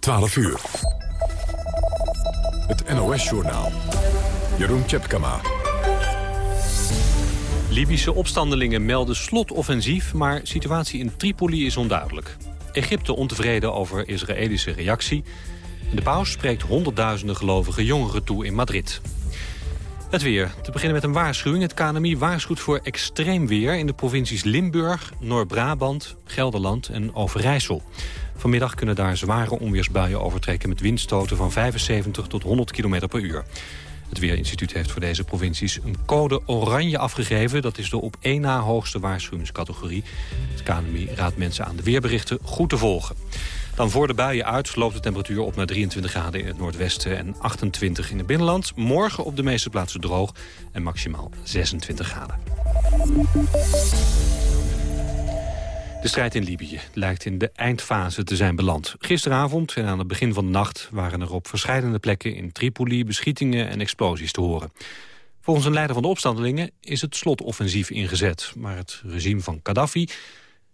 12 uur. Het NOS-journaal. Jeroen Tjepkama. Libische opstandelingen melden slotoffensief, maar situatie in Tripoli is onduidelijk. Egypte ontevreden over Israëlische reactie. de paus spreekt honderdduizenden gelovige jongeren toe in Madrid. Het weer. Te beginnen met een waarschuwing. Het KNMI waarschuwt voor extreem weer in de provincies Limburg, Noord-Brabant, Gelderland en Overijssel. Vanmiddag kunnen daar zware onweersbuien overtrekken met windstoten van 75 tot 100 km per uur. Het Weerinstituut heeft voor deze provincies een code oranje afgegeven. Dat is de op één na hoogste waarschuwingscategorie. Het KNMI raadt mensen aan de weerberichten goed te volgen. Dan voor de buien uit loopt de temperatuur op naar 23 graden in het noordwesten en 28 in het binnenland. Morgen op de meeste plaatsen droog en maximaal 26 graden. De strijd in Libië lijkt in de eindfase te zijn beland. Gisteravond en aan het begin van de nacht waren er op verschillende plekken in Tripoli beschietingen en explosies te horen. Volgens een leider van de opstandelingen is het slotoffensief ingezet. Maar het regime van Gaddafi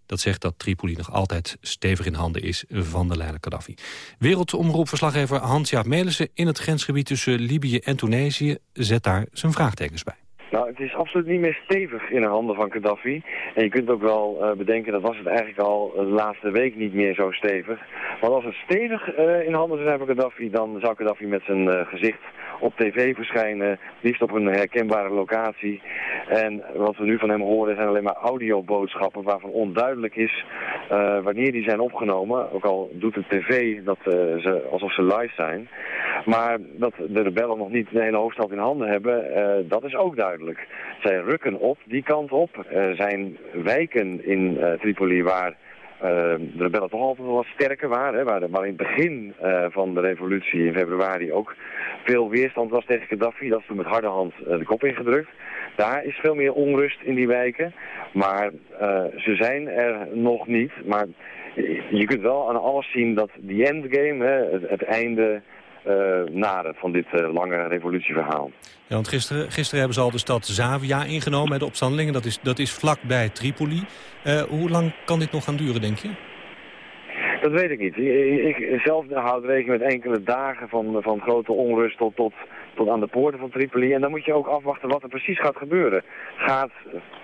dat zegt dat Tripoli nog altijd stevig in handen is van de leider Gaddafi. Wereldomroepverslaggever Hans-Jaap Melissen in het grensgebied tussen Libië en Tunesië zet daar zijn vraagtekens bij. Nou, het is absoluut niet meer stevig in de handen van Gaddafi. En je kunt ook wel uh, bedenken, dat was het eigenlijk al de laatste week niet meer zo stevig. Want als het stevig uh, in handen zou zijn van Gaddafi, dan zou Gaddafi met zijn gezicht op tv verschijnen, liefst op een herkenbare locatie. En wat we nu van hem horen zijn alleen maar audioboodschappen waarvan onduidelijk is uh, wanneer die zijn opgenomen. Ook al doet de tv dat uh, ze, alsof ze live zijn. Maar dat de rebellen nog niet de hele hoofdstad in handen hebben, uh, dat is ook duidelijk. Zij rukken op die kant op. Er zijn wijken in Tripoli waar de rebellen toch altijd wel wat sterker waren. Hè, waar, in het begin uh, van de revolutie in februari ook veel weerstand was tegen Gaddafi. Dat is toen met harde hand uh, de kop ingedrukt. Daar is veel meer onrust in die wijken. Maar ze zijn er nog niet. Maar je kunt wel aan alles zien dat die endgame, hè, het einde uh, naden van dit uh, lange revolutieverhaal. Ja, want gisteren, gisteren hebben ze al de stad Zavia ingenomen met de opstandelingen. Dat is, dat is vlakbij Tripoli. Uh, hoe lang kan dit nog gaan duren, denk je? Dat weet ik niet. Ik, zelf houd rekening met enkele dagen van, van grote onrust tot, tot, aan de poorten van Tripoli. En dan moet je ook afwachten wat er precies gaat gebeuren. Gaat,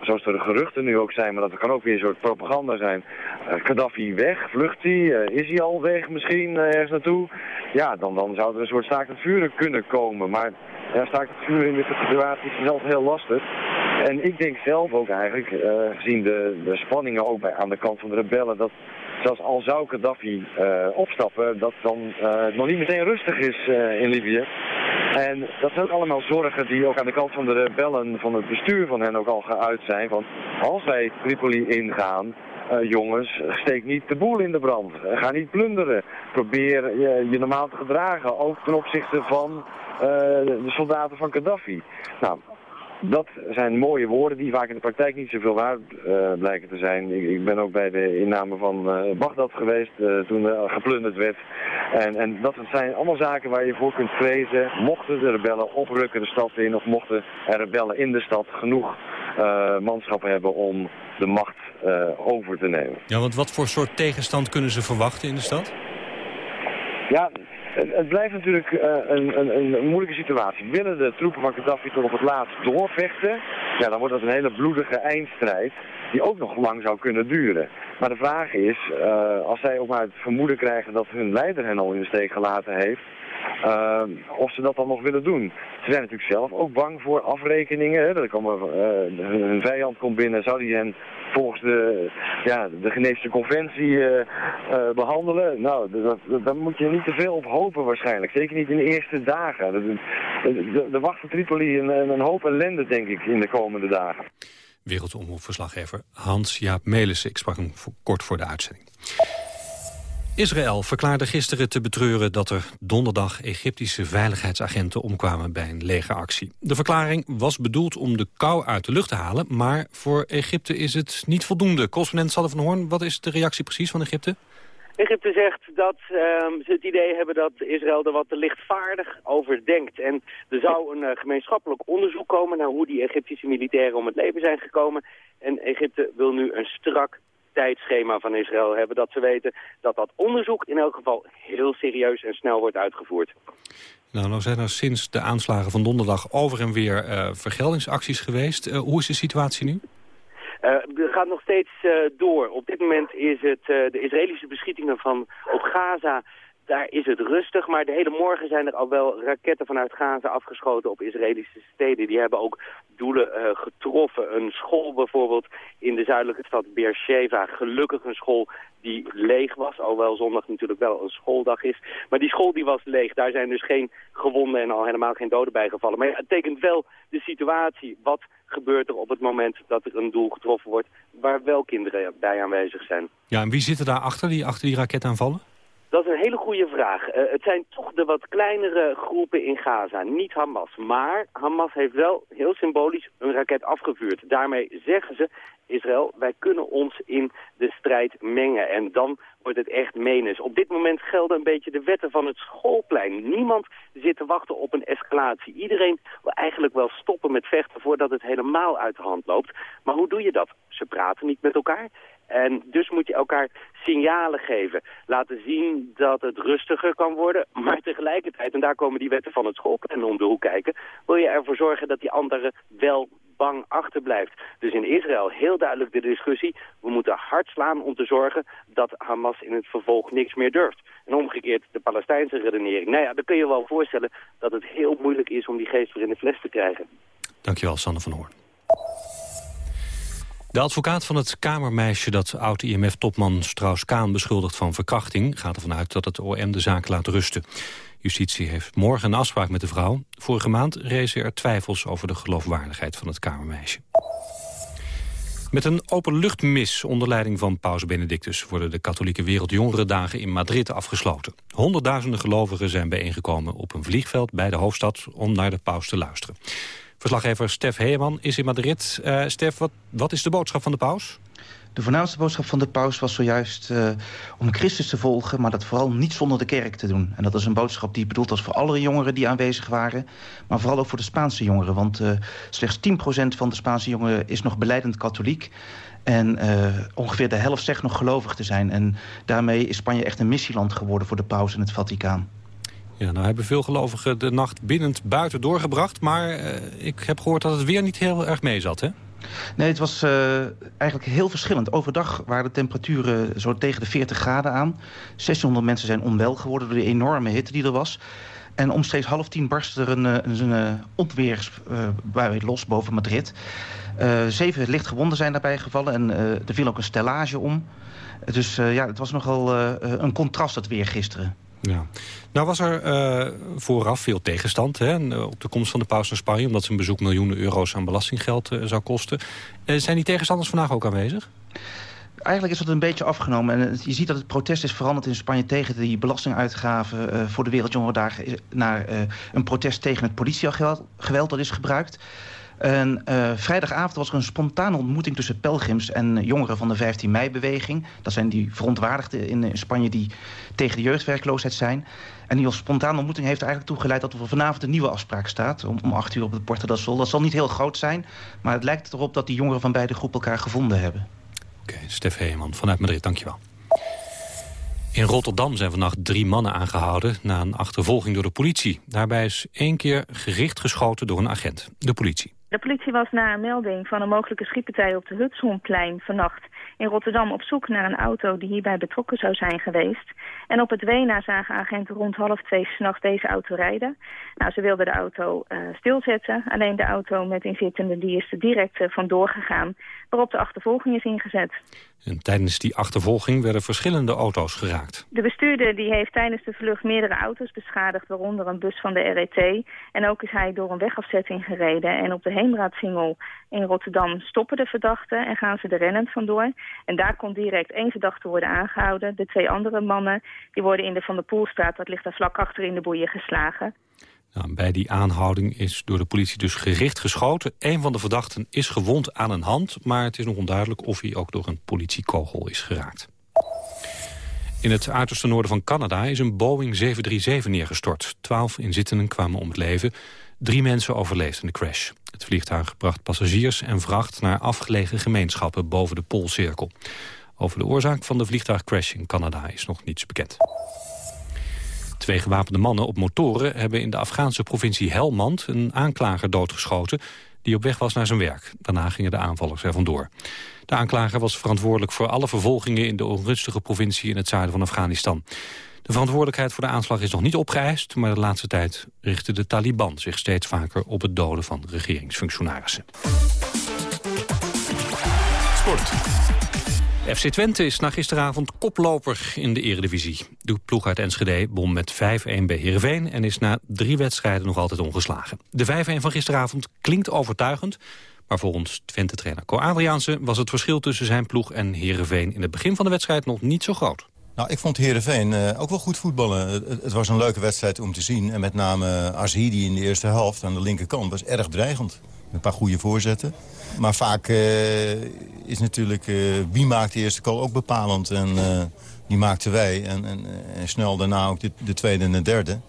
zoals de geruchten nu ook zijn, maar dat kan ook weer een soort propaganda zijn. Uh, Gaddafi weg, vlucht hij, uh, is hij al weg misschien uh, ergens naartoe? Ja, dan, dan zou er een soort staakt het vuren kunnen komen. Maar ja, staakt het vuren in dit situatie is zelf heel lastig. En ik denk zelf ook eigenlijk, gezien de, de spanningen ook bij, aan de kant van de rebellen, dat zelfs al zou Gaddafi uh, opstappen, dat dan uh, nog niet meteen rustig is uh, in Libië. En dat zijn ook allemaal zorgen die ook aan de kant van de rebellen, van het bestuur van hen ook al geuit zijn. Van als wij Tripoli ingaan, jongens, steek niet de boel in de brand. Ga niet plunderen. Probeer je, normaal te gedragen, ook ten opzichte van de soldaten van Gaddafi. Nou, dat zijn mooie woorden die vaak in de praktijk niet zoveel waard uh, blijken te zijn. Ik, ik, ben ook bij de inname van uh, Bagdad geweest uh, toen er geplunderd werd. En, en, dat zijn allemaal zaken waar je voor kunt vrezen. Mochten de rebellen oprukken de stad in of mochten er rebellen in de stad genoeg manschappen hebben om de macht over te nemen. Ja, want wat voor soort tegenstand kunnen ze verwachten in de stad? Ja, het blijft natuurlijk uh, een, een, een, moeilijke situatie. Willen de troepen van Gaddafi tot op het laatst doorvechten, ja, dan wordt dat een hele bloedige eindstrijd die ook nog lang zou kunnen duren. Maar de vraag is, uh, als zij ook maar het vermoeden krijgen dat hun leider hen al in de steek gelaten heeft, uh, of ze dat dan nog willen doen. Ze zijn natuurlijk zelf ook bang voor afrekeningen. Hè? Dat komen, uh, hun vijand komt binnen, zou die hen volgens de, ja, de Geneefse conventie uh, behandelen? Nou, daar moet je niet te veel op hopen waarschijnlijk. Zeker niet in de eerste dagen. Er wacht voor Tripoli een, een hoop ellende, denk ik, in de komende dagen. Wereldomroepverslaggever Hans-Jaap Melissen. Ik sprak hem kort voor de uitzending. Israël verklaarde gisteren te betreuren dat er donderdag Egyptische veiligheidsagenten omkwamen bij een legeractie. De verklaring was bedoeld om de kou uit de lucht te halen, maar voor Egypte is het niet voldoende. Correspondent Salle van Hoorn, wat is de reactie precies van Egypte? Egypte zegt dat um, ze het idee hebben dat Israël er wat te lichtvaardig over denkt. En er zou een uh, gemeenschappelijk onderzoek komen naar hoe die Egyptische militairen om het leven zijn gekomen. En Egypte wil nu een strak tijdschema van Israël hebben. Dat ze weten dat dat onderzoek in elk geval heel serieus en snel wordt uitgevoerd. Nou, nou zijn er sinds de aanslagen van donderdag over en weer uh, vergeldingsacties geweest. Uh, hoe is de situatie nu? Uh, er gaat nog steeds door. Op dit moment is het de Israëlische beschietingen van op Gaza daar is het rustig, maar de hele morgen zijn er al wel raketten vanuit Gaza afgeschoten op Israëlische steden. Die hebben ook doelen uh, getroffen. Een school bijvoorbeeld in de zuidelijke stad Beersheva. Gelukkig een school die leeg was, alhoewel zondag natuurlijk wel een schooldag is. Maar die school die was leeg, daar zijn dus geen gewonden en al helemaal geen doden bijgevallen. Maar ja, het tekent wel de situatie. Wat gebeurt er op het moment dat er een doel getroffen wordt waar wel kinderen bij aanwezig zijn? Ja, en wie zit er daarachter, die achter die raketaanvallen? Dat is een hele goede vraag. Uh, het zijn toch de wat kleinere groepen in Gaza, niet Hamas. Maar Hamas heeft wel heel symbolisch een raket afgevuurd. Daarmee zeggen ze, Israël, wij kunnen ons in de strijd mengen. En dan wordt het echt menens. Op dit moment gelden een beetje de wetten van het schoolplein. Niemand zit te wachten op een escalatie. Iedereen wil eigenlijk wel stoppen met vechten voordat het helemaal uit de hand loopt. Maar hoe doe je dat? Ze praten niet met elkaar. En dus moet je elkaar signalen geven. Laten zien dat het rustiger kan worden. Maar tegelijkertijd, en daar komen die wetten van het schoolplan om de hoek kijken... wil je ervoor zorgen dat die andere wel bang achterblijft. Dus in Israël heel duidelijk de discussie... we moeten hard slaan om te zorgen dat Hamas in het vervolg niks meer durft. En omgekeerd de Palestijnse redenering. Nou ja, dan kun je wel voorstellen dat het heel moeilijk is om die geest weer in de fles te krijgen. Dankjewel, Sander van Hoorn. De advocaat van het kamermeisje dat oud-IMF-topman Strauss-Kaan beschuldigt van verkrachting... gaat ervan uit dat het OM de zaak laat rusten. Justitie heeft morgen een afspraak met de vrouw. Vorige maand rezen er twijfels over de geloofwaardigheid van het kamermeisje. Met een openluchtmis onder leiding van paus Benedictus... worden de katholieke Wereldjongerendagen in Madrid afgesloten. Honderdduizenden gelovigen zijn bijeengekomen op een vliegveld bij de hoofdstad... om naar de paus te luisteren. Verslaggever Stef Heeman is in Madrid. Uh, Stef, wat, wat is de boodschap van de paus? De voornaamste boodschap van de paus was zojuist uh, om Christus te volgen... maar dat vooral niet zonder de kerk te doen. En dat is een boodschap die bedoeld was voor alle jongeren die aanwezig waren... maar vooral ook voor de Spaanse jongeren. Want uh, slechts 10% van de Spaanse jongeren is nog beleidend katholiek... En uh, ongeveer de helft zegt nog gelovig te zijn. En daarmee is Spanje echt een missieland geworden voor de paus en het Vaticaan. Ja, nou hebben veel gelovigen de nacht binnend buiten doorgebracht. Maar ik heb gehoord dat het weer niet heel erg mee zat, hè? Nee, het was uh, eigenlijk heel verschillend. Overdag waren de temperaturen zo tegen de 40 graden aan. 1600 mensen zijn onwel geworden door de enorme hitte die er was. En omstreeks half tien barstte er een, een, een onweersbui los boven Madrid. Uh, zeven lichtgewonden zijn daarbij gevallen en er viel ook een stellage om. Dus ja, het was nogal een contrast het weer gisteren. Ja. Nou was er uh, vooraf veel tegenstand hè, eh, op de komst van de paus naar Spanje... omdat zijn bezoek miljoenen euro's aan belastinggeld uh, zou kosten. Zijn die tegenstanders vandaag ook aanwezig? Eigenlijk is dat een beetje afgenomen. En je ziet dat het protest is veranderd in Spanje tegen die belastinguitgaven voor de Wereldjongerendagen... naar een protest tegen het politiegeweld dat is gebruikt. En uh, vrijdagavond was er een spontane ontmoeting tussen pelgrims en jongeren van de 15 mei-beweging. Dat zijn die verontwaardigden in, in Spanje die tegen de jeugdwerkloosheid zijn. En die spontane ontmoeting heeft er eigenlijk toe geleid dat er vanavond een nieuwe afspraak staat. Om, om 8 uur op het Porta del Sol. Dat zal niet heel groot zijn, maar het lijkt erop dat die jongeren van beide groepen elkaar gevonden hebben. Oké, Stef Heeman vanuit Madrid, dankjewel. In Rotterdam zijn vannacht drie mannen aangehouden na een achtervolging door de politie. Daarbij is één keer gericht geschoten door een agent, de politie. De politie was na een melding van een mogelijke schietpartij op de Hudsonplein vannacht in Rotterdam op zoek naar een auto die hierbij betrokken zou zijn geweest. En op het Wena zagen agenten rond half twee s'nachts deze auto rijden. Nou, ze wilden de auto uh, stilzetten. Alleen de auto met inzittenden die is er direct uh, vandoor gegaan, waarop de achtervolging is ingezet. En tijdens die achtervolging werden verschillende auto's geraakt. De bestuurder die heeft tijdens de vlucht meerdere auto's beschadigd, waaronder een bus van de RET. En ook is hij door een wegafzetting gereden. En op de Heemraadsingel in Rotterdam stoppen de verdachten en gaan ze er rennend vandoor. En daar kon direct één verdachte worden aangehouden. De twee andere mannen die worden in de Van der Poelstraat, dat ligt daar vlak achter in de boeien, geslagen. Nou, bij die aanhouding is door de politie dus gericht geschoten. Een van de verdachten is gewond aan een hand... maar het is nog onduidelijk of hij ook door een politiekogel is geraakt. In het uiterste noorden van Canada is een Boeing 737 neergestort. Twaalf inzittenden kwamen om het leven. Drie mensen overleefden de crash. Het vliegtuig bracht passagiers en vracht naar afgelegen gemeenschappen boven de Poolcirkel. Over de oorzaak van de vliegtuigcrash in Canada is nog niets bekend. Twee gewapende mannen op motoren hebben in de Afghaanse provincie Helmand... een aanklager doodgeschoten die op weg was naar zijn werk. Daarna gingen de aanvallers er vandoor. De aanklager was verantwoordelijk voor alle vervolgingen... in de onrustige provincie in het zuiden van Afghanistan. De verantwoordelijkheid voor de aanslag is nog niet opgeëist... maar de laatste tijd richtte de Taliban zich steeds vaker op het doden van regeringsfunctionarissen. Sport. FC Twente is na gisteravond koploper in de eredivisie. De ploeg uit Enschede won met 5-1 bij Heerenveen... en is na drie wedstrijden nog altijd ongeslagen. De 5-1 van gisteravond klinkt overtuigend... maar volgens Twente-trainer Co Adriaanse was het verschil tussen zijn ploeg en Heerenveen... in het begin van de wedstrijd nog niet zo groot. Nou, ik vond Heerenveen uh, ook wel goed voetballen. Het, was een leuke wedstrijd om te zien. En met name Azhidi in de eerste helft aan de linkerkant was erg dreigend. Een paar goede voorzetten. Maar vaak uh, is natuurlijk wie maakt de eerste goal ook bepalend. En die maakten wij. En, en, en, snel daarna ook de, de, tweede en de derde.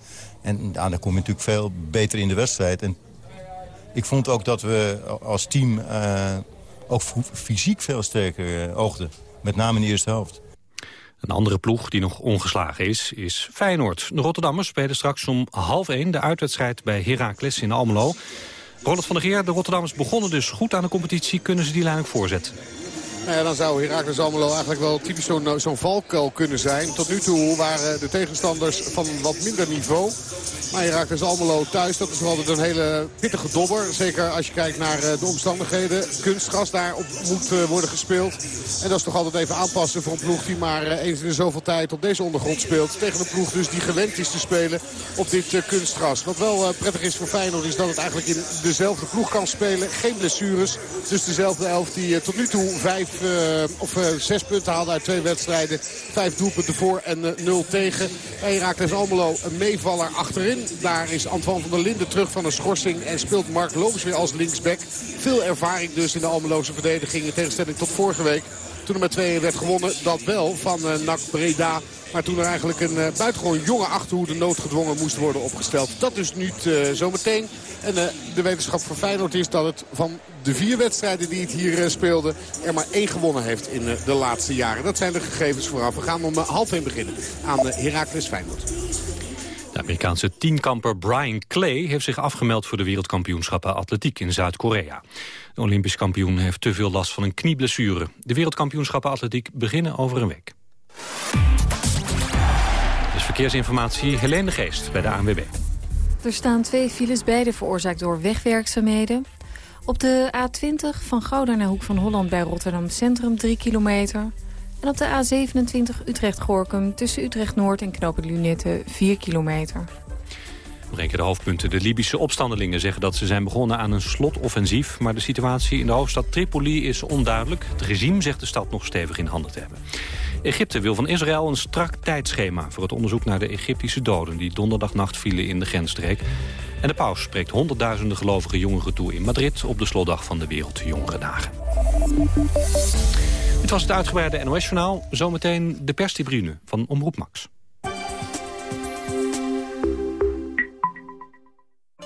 En ja, dan kom je natuurlijk veel beter in de wedstrijd. En ik vond ook dat we als team ook fysiek veel sterker oogden. Met name in de eerste helft. Een andere ploeg die nog ongeslagen is, is Feyenoord. De Rotterdammers spelen straks om half één de uitwedstrijd bij Heracles in Almelo. Ronald van der Geer, de Rotterdammers begonnen dus goed aan de competitie. Kunnen ze die lijn ook voorzetten? Nou ja, dan zou Heracles Almelo eigenlijk wel typisch zo'n zo valkuil kunnen zijn. Tot nu toe waren de tegenstanders van wat minder niveau. Maar Heracles Almelo thuis, dat is nog altijd een hele pittige dobber. Zeker als je kijkt naar eh, de omstandigheden. Kunstgras daarop moet eh, worden gespeeld. En dat is toch altijd even aanpassen voor een ploeg die maar eh, eens in de zoveel tijd op deze ondergrond speelt. Tegen een ploeg dus die gewend is te spelen op dit kunstgras. Wat wel prettig is voor Feyenoord is dat het eigenlijk in dezelfde ploeg kan spelen. Geen blessures. Dus dezelfde elf die tot nu toe vijf of zes punten haalde uit twee wedstrijden. Vijf doelpunten voor en nul tegen. Bij Heracles Almelo een meevaller achterin. Daar is Antoine van der Linden terug van een schorsing. En speelt Mark Looms weer als linksback. Veel ervaring dus in de Almeloze verdediging. In tegenstelling tot vorige week. Toen er met 2 werd gewonnen. Dat wel van uh, NAC Breda. Maar toen er eigenlijk een uh, buitengewoon jonge achterhoede noodgedwongen moest worden opgesteld. Dat is nu uh, zometeen. En de wetenschap voor Feyenoord is dat het van de vier wedstrijden die het hier speelde... er maar één gewonnen heeft in de laatste jaren. Dat zijn de gegevens vooraf. We gaan om half één beginnen aan Heracles Feyenoord. De Amerikaanse tienkamper Brian Clay heeft zich afgemeld voor de wereldkampioenschappen atletiek in Zuid-Korea. De Olympisch kampioen heeft te veel last van een knieblessure. De wereldkampioenschappen atletiek beginnen over een week. Dus verkeersinformatie Helene de Geest bij de ANWB. Er staan twee files, beide veroorzaakt door wegwerkzaamheden. Op de A20 van Gouda naar Hoek van Holland bij Rotterdam Centrum 3 kilometer. En op de A27 Utrecht-Gorkum tussen Utrecht-Noord en Knopen Lunette 4 kilometer. De hoofdpunten. De Libische opstandelingen zeggen dat ze zijn begonnen aan een slotoffensief. Maar de situatie in de hoofdstad Tripoli is onduidelijk. Het regime zegt de stad nog stevig in handen te hebben. Egypte wil van Israël een strak tijdschema... voor het onderzoek naar de Egyptische doden... die donderdagnacht vielen in de grensstreek. En de paus spreekt honderdduizenden gelovige jongeren toe in Madrid... op de slotdag van de Wereldjongerendagen. Dit was het uitgebreide NOS-journaal. Zometeen de perstribune van Omroep Max.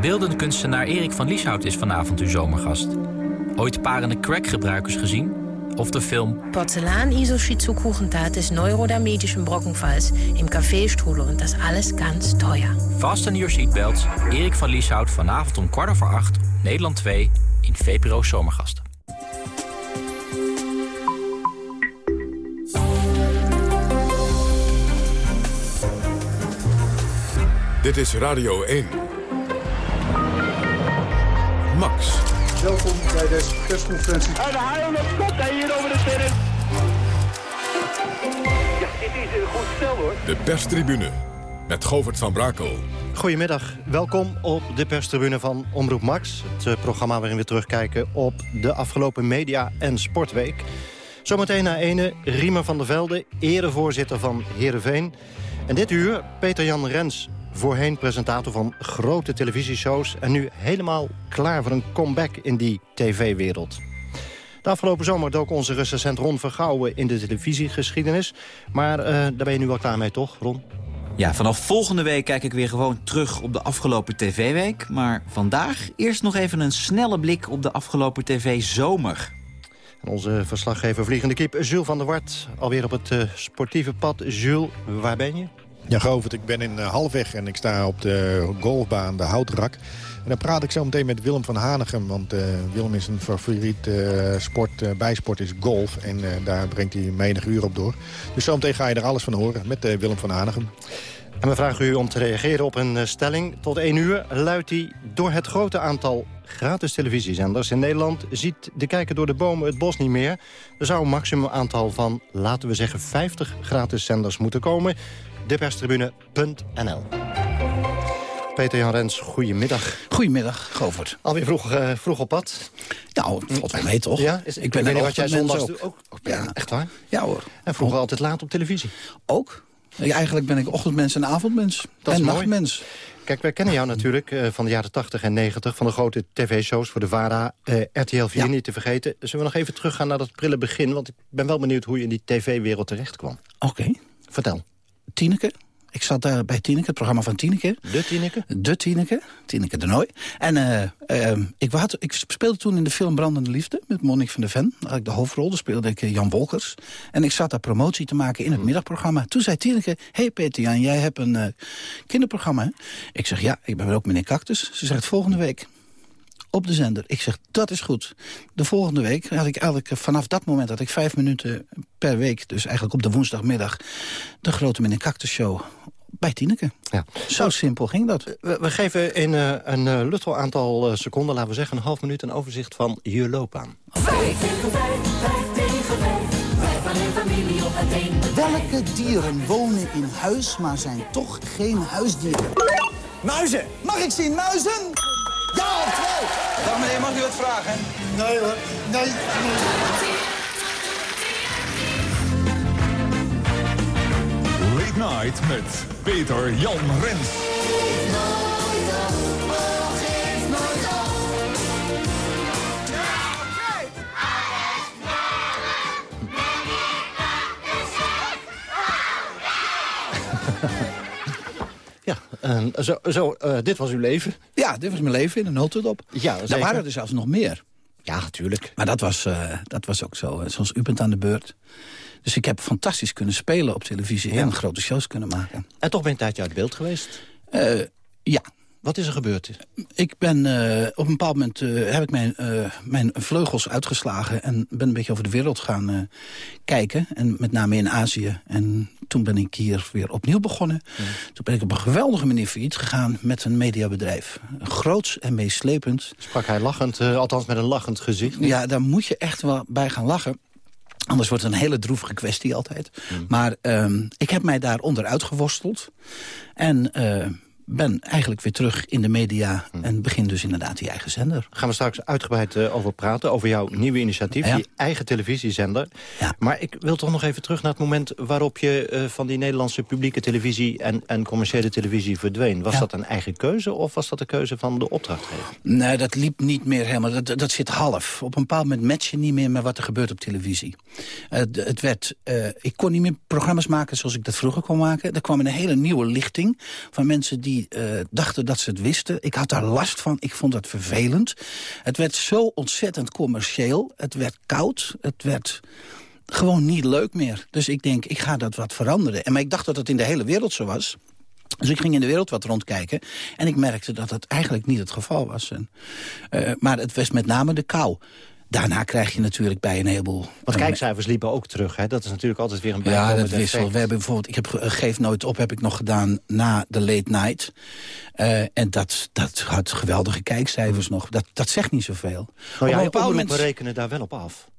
Beeldend kunstenaar Erik van Lieshout is vanavond uw zomergast. Ooit parende crackgebruikers gezien? Of de film... Porzellan-Isoschit zu Kuchentat des neurodermetischen Brockenfalls im Café Strudel und das alles ganz teuer. Fasten your seatbelts. Erik van Lieshout vanavond om kwart over acht, Nederland 2, in VPRO Zomergasten. Dit is Radio 1. Max. Welkom bij deze persconferentie. En de haal komt hij hier over de terrein. Ja, dit is een goed stel hoor. De perstribune met Govert van Brakel. Goedemiddag, welkom op de perstribune van Omroep Max. Het eh, programma waarin we terugkijken op de afgelopen media- en sportweek. Zometeen naar ene Riemer van der Velde, erevoorzitter van Heerenveen... En dit uur Peter-Jan Rens, voorheen presentator van grote televisieshows... en nu helemaal klaar voor een comeback in die tv-wereld. De afgelopen zomer dook onze recensent Ron Vergouwen in de televisiegeschiedenis. Maar uh, daar ben je nu wel klaar mee, toch, Ron? Ja, vanaf volgende week kijk ik weer gewoon terug op de afgelopen tv-week. Maar vandaag eerst nog even een snelle blik op de afgelopen tv-zomer. En onze verslaggever Vliegende Kip, Jules van der Wart. Alweer op het uh, sportieve pad. Jules, waar ben je? Ja, Govert, ik ben in uh, Halfweg en ik sta op de golfbaan, de Houtrak. En dan praat ik zo meteen met Willem van Hanegem. Want uh, Willem is een favoriet uh, sport, bijsport is golf. En daar brengt hij menig uur op door. Dus zo meteen ga je er alles van horen met Willem van Hanegem. En we vragen u om te reageren op een stelling. Tot 1 uur luidt hij door het grote aantal gratis televisiezenders in Nederland... ziet de kijker door de bomen het bos niet meer. Er zou een maximum aantal van, laten we zeggen, 50 gratis zenders moeten komen. Deperstribune.nl Peter-Jan Rens, goedemiddag. Goedemiddag, Govert. Alweer vroeg, uh, vroeg op pad? Nou, valt wel mee, toch? Ja, is, ik, ben wat jij zondags ook. ook. Ja, echt waar? Ja hoor. En vroeger altijd laat op televisie? Ook. Eigenlijk ben ik ochtendmens en avondmens. Dat en nachtmens. Kijk, wij kennen jou natuurlijk uh, van de jaren 80 en 90... van de grote tv-shows voor de VARA, uh, RTL 4 ja. niet te vergeten. Zullen we nog even teruggaan naar dat prille begin? Want ik ben wel benieuwd hoe je in die tv-wereld terecht kwam. Oké. Okay. Vertel. Tineke. Ik zat daar bij Tineke, het programma van Tineke. De Tineke? De Tineke, Tineke de Nooi. En uh, uh, ik, had, ik speelde toen in de film Brandende Liefde met Monique van der Ven. Had ik de hoofdrol, daar speelde ik Jan Wolkers. En ik zat daar promotie te maken in het middagprogramma. Toen zei Tineke, hey Peter-Jan, jij hebt een uh, kinderprogramma. Hè? Ik zeg, ja, ik ben ook meneer Cactus. Ze zegt, volgende week op de zender. Ik zeg, dat is goed. De volgende week had ik eigenlijk vanaf dat moment... dat ik vijf minuten per week, dus eigenlijk op de woensdagmiddag... de Grote Meneer Cactus Show bij Tineke. Ja. Zo simpel ging dat. We, we geven in uh, een uh, luchtel aantal uh, seconden, laten we zeggen... een half minuut een overzicht van je loopbaan. Welke dieren wonen in huis, maar zijn toch geen huisdieren? Muizen! Mag ik zien muizen? Ja of twee? Dag meneer, mag u wat vragen? Nee hoor, nee. Night met Peter Jan Rens. Ja, uh, zo, zo, uh, dit was uw leven? Ja, dit was mijn leven in een notendop. Ja, Daar waren er zelfs nog meer. Ja, natuurlijk. Maar dat was, uh, dat was ook zo. Zoals u bent aan de beurt. Dus ik heb fantastisch kunnen spelen op televisie... Ja. en grote shows kunnen maken. En toch ben je een tijdje uit beeld geweest? Uh, ja. Wat is er gebeurd? Ik ben uh, op een bepaald moment uh, heb ik mijn, mijn vleugels uitgeslagen... en ben een beetje over de wereld gaan kijken. En met name in Azië. En toen ben ik hier weer opnieuw begonnen. Ja. Toen ben ik op een geweldige manier failliet gegaan met een mediabedrijf. Groots en meeslepend. Sprak hij lachend, althans met een lachend gezicht? Ja, daar moet je echt wel bij gaan lachen. Anders wordt het een hele droevige kwestie altijd. Maar um, ik heb mij daar onderuit geworsteld. En uh, ben eigenlijk weer terug in de media en begin dus inderdaad die eigen zender. Gaan we straks uitgebreid uh, over praten, over jouw nieuwe initiatief, ja. die eigen televisiezender. Ja. Maar ik wil toch nog even terug naar het moment waarop je uh, van die Nederlandse publieke televisie en, en commerciële televisie verdween. Was ja. dat een eigen keuze of was dat de keuze van de opdrachtgever? Nee, dat liep niet meer helemaal. Dat, dat zit half. Op een bepaald moment match je niet meer met wat er gebeurt op televisie. Uh, het werd, ik kon niet meer programma's maken zoals ik dat vroeger kon maken. Er kwam een hele nieuwe lichting van mensen die die uh, dachten dat ze het wisten. Ik had daar last van. Ik vond dat vervelend. Het werd zo ontzettend commercieel. Het werd koud. Het werd gewoon niet leuk meer. Dus ik denk, ik ga dat wat veranderen. En maar ik dacht dat het in de hele wereld zo was. Dus ik ging in de wereld wat rondkijken. En ik merkte dat dat eigenlijk niet het geval was. En, uh, maar het was met name de kou. Daarna krijg je natuurlijk bij een heleboel... Want kijkcijfers liepen ook terug, hè? Dat is natuurlijk altijd weer een Ja, dat wissel. We hebben bijvoorbeeld, ik heb Geef Nooit Op heb ik nog gedaan na de Late Night. Uh, en dat, dat had geweldige kijkcijfers nog. Dat, dat zegt niet zoveel. Nou ja, op moment... we rekenen daar wel op af.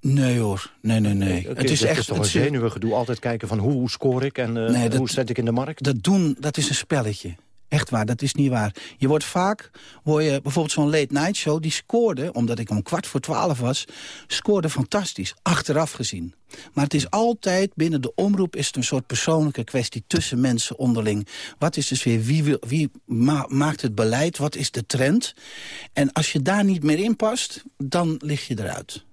Nee hoor, nee, nee, nee. Okay, het is echt is toch een zenuwige gedoe. Altijd kijken van hoe, hoe score ik en uh, nee, dat, hoe zet ik in de markt? Dat doen, dat is een spelletje. Echt waar, dat is niet waar. Je wordt vaak, word je bijvoorbeeld zo'n late night show... die scoorde, omdat ik om kwart voor twaalf was... scoorde fantastisch, achteraf gezien. Maar het is altijd, binnen de omroep is het een soort persoonlijke kwestie... tussen mensen onderling. Wat is dus weer, wie, wil, wie maakt het beleid, wat is de trend? En als je daar niet meer in past, dan lig je eruit.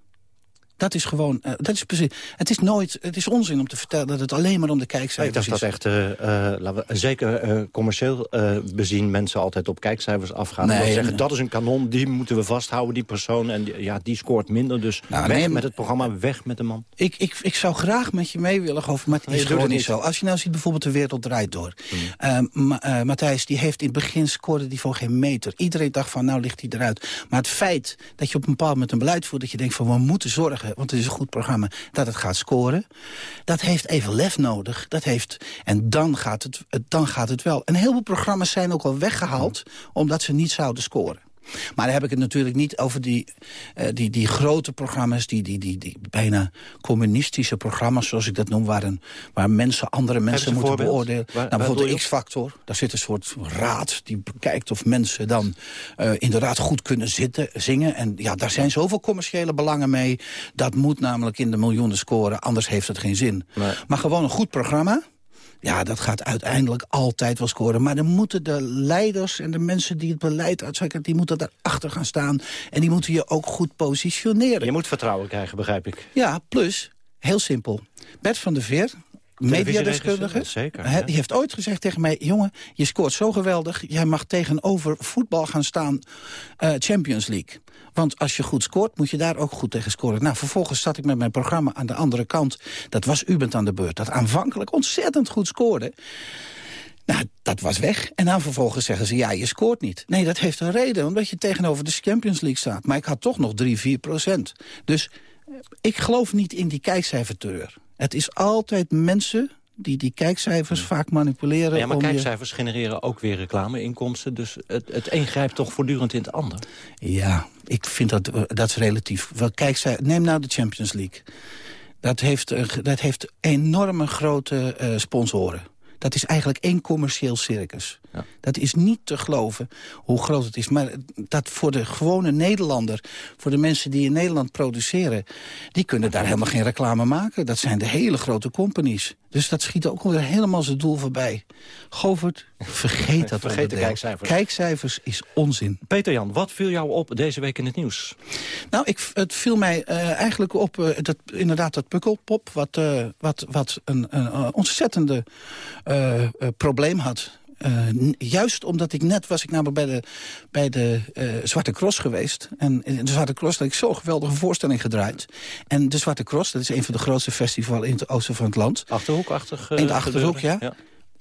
Dat is gewoon, uh, dat is precies. Het is nooit, het is onzin om te vertellen dat het alleen maar om de kijkcijfers is. Ik dacht dat echt, uh, we, zeker commercieel bezien mensen altijd op kijkcijfers afgaan. Nee, en zeggen, dat is een kanon, die moeten we vasthouden, die persoon. En die, ja, die scoort minder, dus nou, weg met het programma, weg met de man. Ik, ik, ik zou graag met je mee willen over, maar het is gewoon niet zo. Als je nou ziet bijvoorbeeld De Wereld Draait Door. Hmm. Matthijs, die heeft in het begin scoorde die voor geen meter. Iedereen dacht van, nou ligt hij eruit. Maar het feit dat je op een bepaald moment een beleid voert... dat je denkt van, we moeten zorgen want het is een goed programma, dat het gaat scoren. Dat heeft even lef nodig. Dat heeft, en dan gaat, het, dan gaat het wel. En heel veel programma's zijn ook al weggehaald... omdat ze niet zouden scoren. Maar dan heb ik het natuurlijk niet over die, uh, die, die grote programma's... Die, die, die, die bijna communistische programma's, zoals ik dat noem... waar, een, waar mensen andere mensen moeten beoordelen. nou, bijvoorbeeld de X-Factor. Daar zit een soort raad die bekijkt of mensen dan uh, inderdaad goed kunnen zitten, zingen. En ja, daar zijn zoveel commerciële belangen mee. Dat moet namelijk in de miljoenen scoren, anders heeft het geen zin. Maar gewoon een goed programma ja, dat gaat uiteindelijk altijd wel scoren. Maar dan moeten de leiders en de mensen die het beleid uitzetten... die moeten daarachter gaan staan. En die moeten je ook goed positioneren. Je moet vertrouwen krijgen, begrijp ik. Ja, plus, heel simpel. Bert van der Veer, mediadeskundige. Zeker. Die heeft ooit gezegd tegen mij... jongen, je scoort zo geweldig. Jij mag tegenover voetbal gaan staan uh, Champions League. Want als je goed scoort, moet je daar ook goed tegen scoren. Nou, vervolgens zat ik met mijn programma aan de andere kant. Dat was Ubent aan de beurt. Dat aanvankelijk ontzettend goed scoorde. Nou, dat was weg. En dan vervolgens zeggen ze, ja, je scoort niet. Nee, dat heeft een reden, omdat je tegenover de Champions League staat. Maar ik had toch nog 3, 4 procent. Dus eh, ik geloof niet in die kijkcijferterreur. Het is altijd mensen die die kijkcijfers vaak manipuleren. Ja, maar kijkcijfers genereren ook weer reclameinkomsten. Dus het, het een grijpt toch voortdurend in het ander? Ja, ik vind dat, eh, dat is relatief. Wel, neem nou de Champions League. Dat heeft, eh, dat heeft enorme grote uh, sponsoren. Dat is eigenlijk één commercieel circus. Ja. Dat is niet te geloven hoe groot het is. Maar dat voor de gewone Nederlander, voor de mensen die in Nederland produceren... die kunnen daar helemaal geen reclame maken. Dat zijn de hele grote companies. Dus dat schiet ook alweer helemaal zijn doel voorbij. Govert, vergeet dat Vergeet de kijkcijfers. Kijkcijfers is onzin. Peter Jan, wat viel jou op deze week in het nieuws? Nou, ik, het viel mij uh, eigenlijk op uh, dat, inderdaad dat pukkelpop... wat, uh, wat, wat een, een ontzettende probleem had uh, juist omdat ik net was ik namelijk bij de, bij de uh, Zwarte Cross geweest. En in de Zwarte Cross had ik zo'n geweldige voorstelling gedraaid. En de Zwarte Cross, dat is een van de grootste festivals in het oosten van het land. Achterhoekachtig? Uh, in de Achterhoek, ja. ja.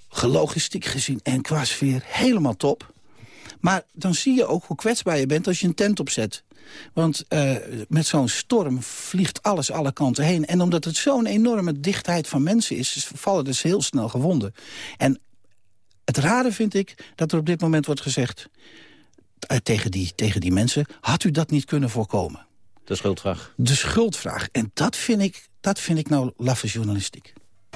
Gelogistiek gezien en qua sfeer helemaal top. Maar dan zie je ook hoe kwetsbaar je bent als je een tent opzet. Want uh, met zo'n storm vliegt alles alle kanten heen. En omdat het zo'n enorme dichtheid van mensen is... vallen dus heel snel gewonden. En het rare vind ik dat er op dit moment wordt gezegd... Uh, tegen, die, tegen die mensen, had u dat niet kunnen voorkomen? De schuldvraag. De schuldvraag. En dat vind ik, dat vind ik nou laffe journalistiek.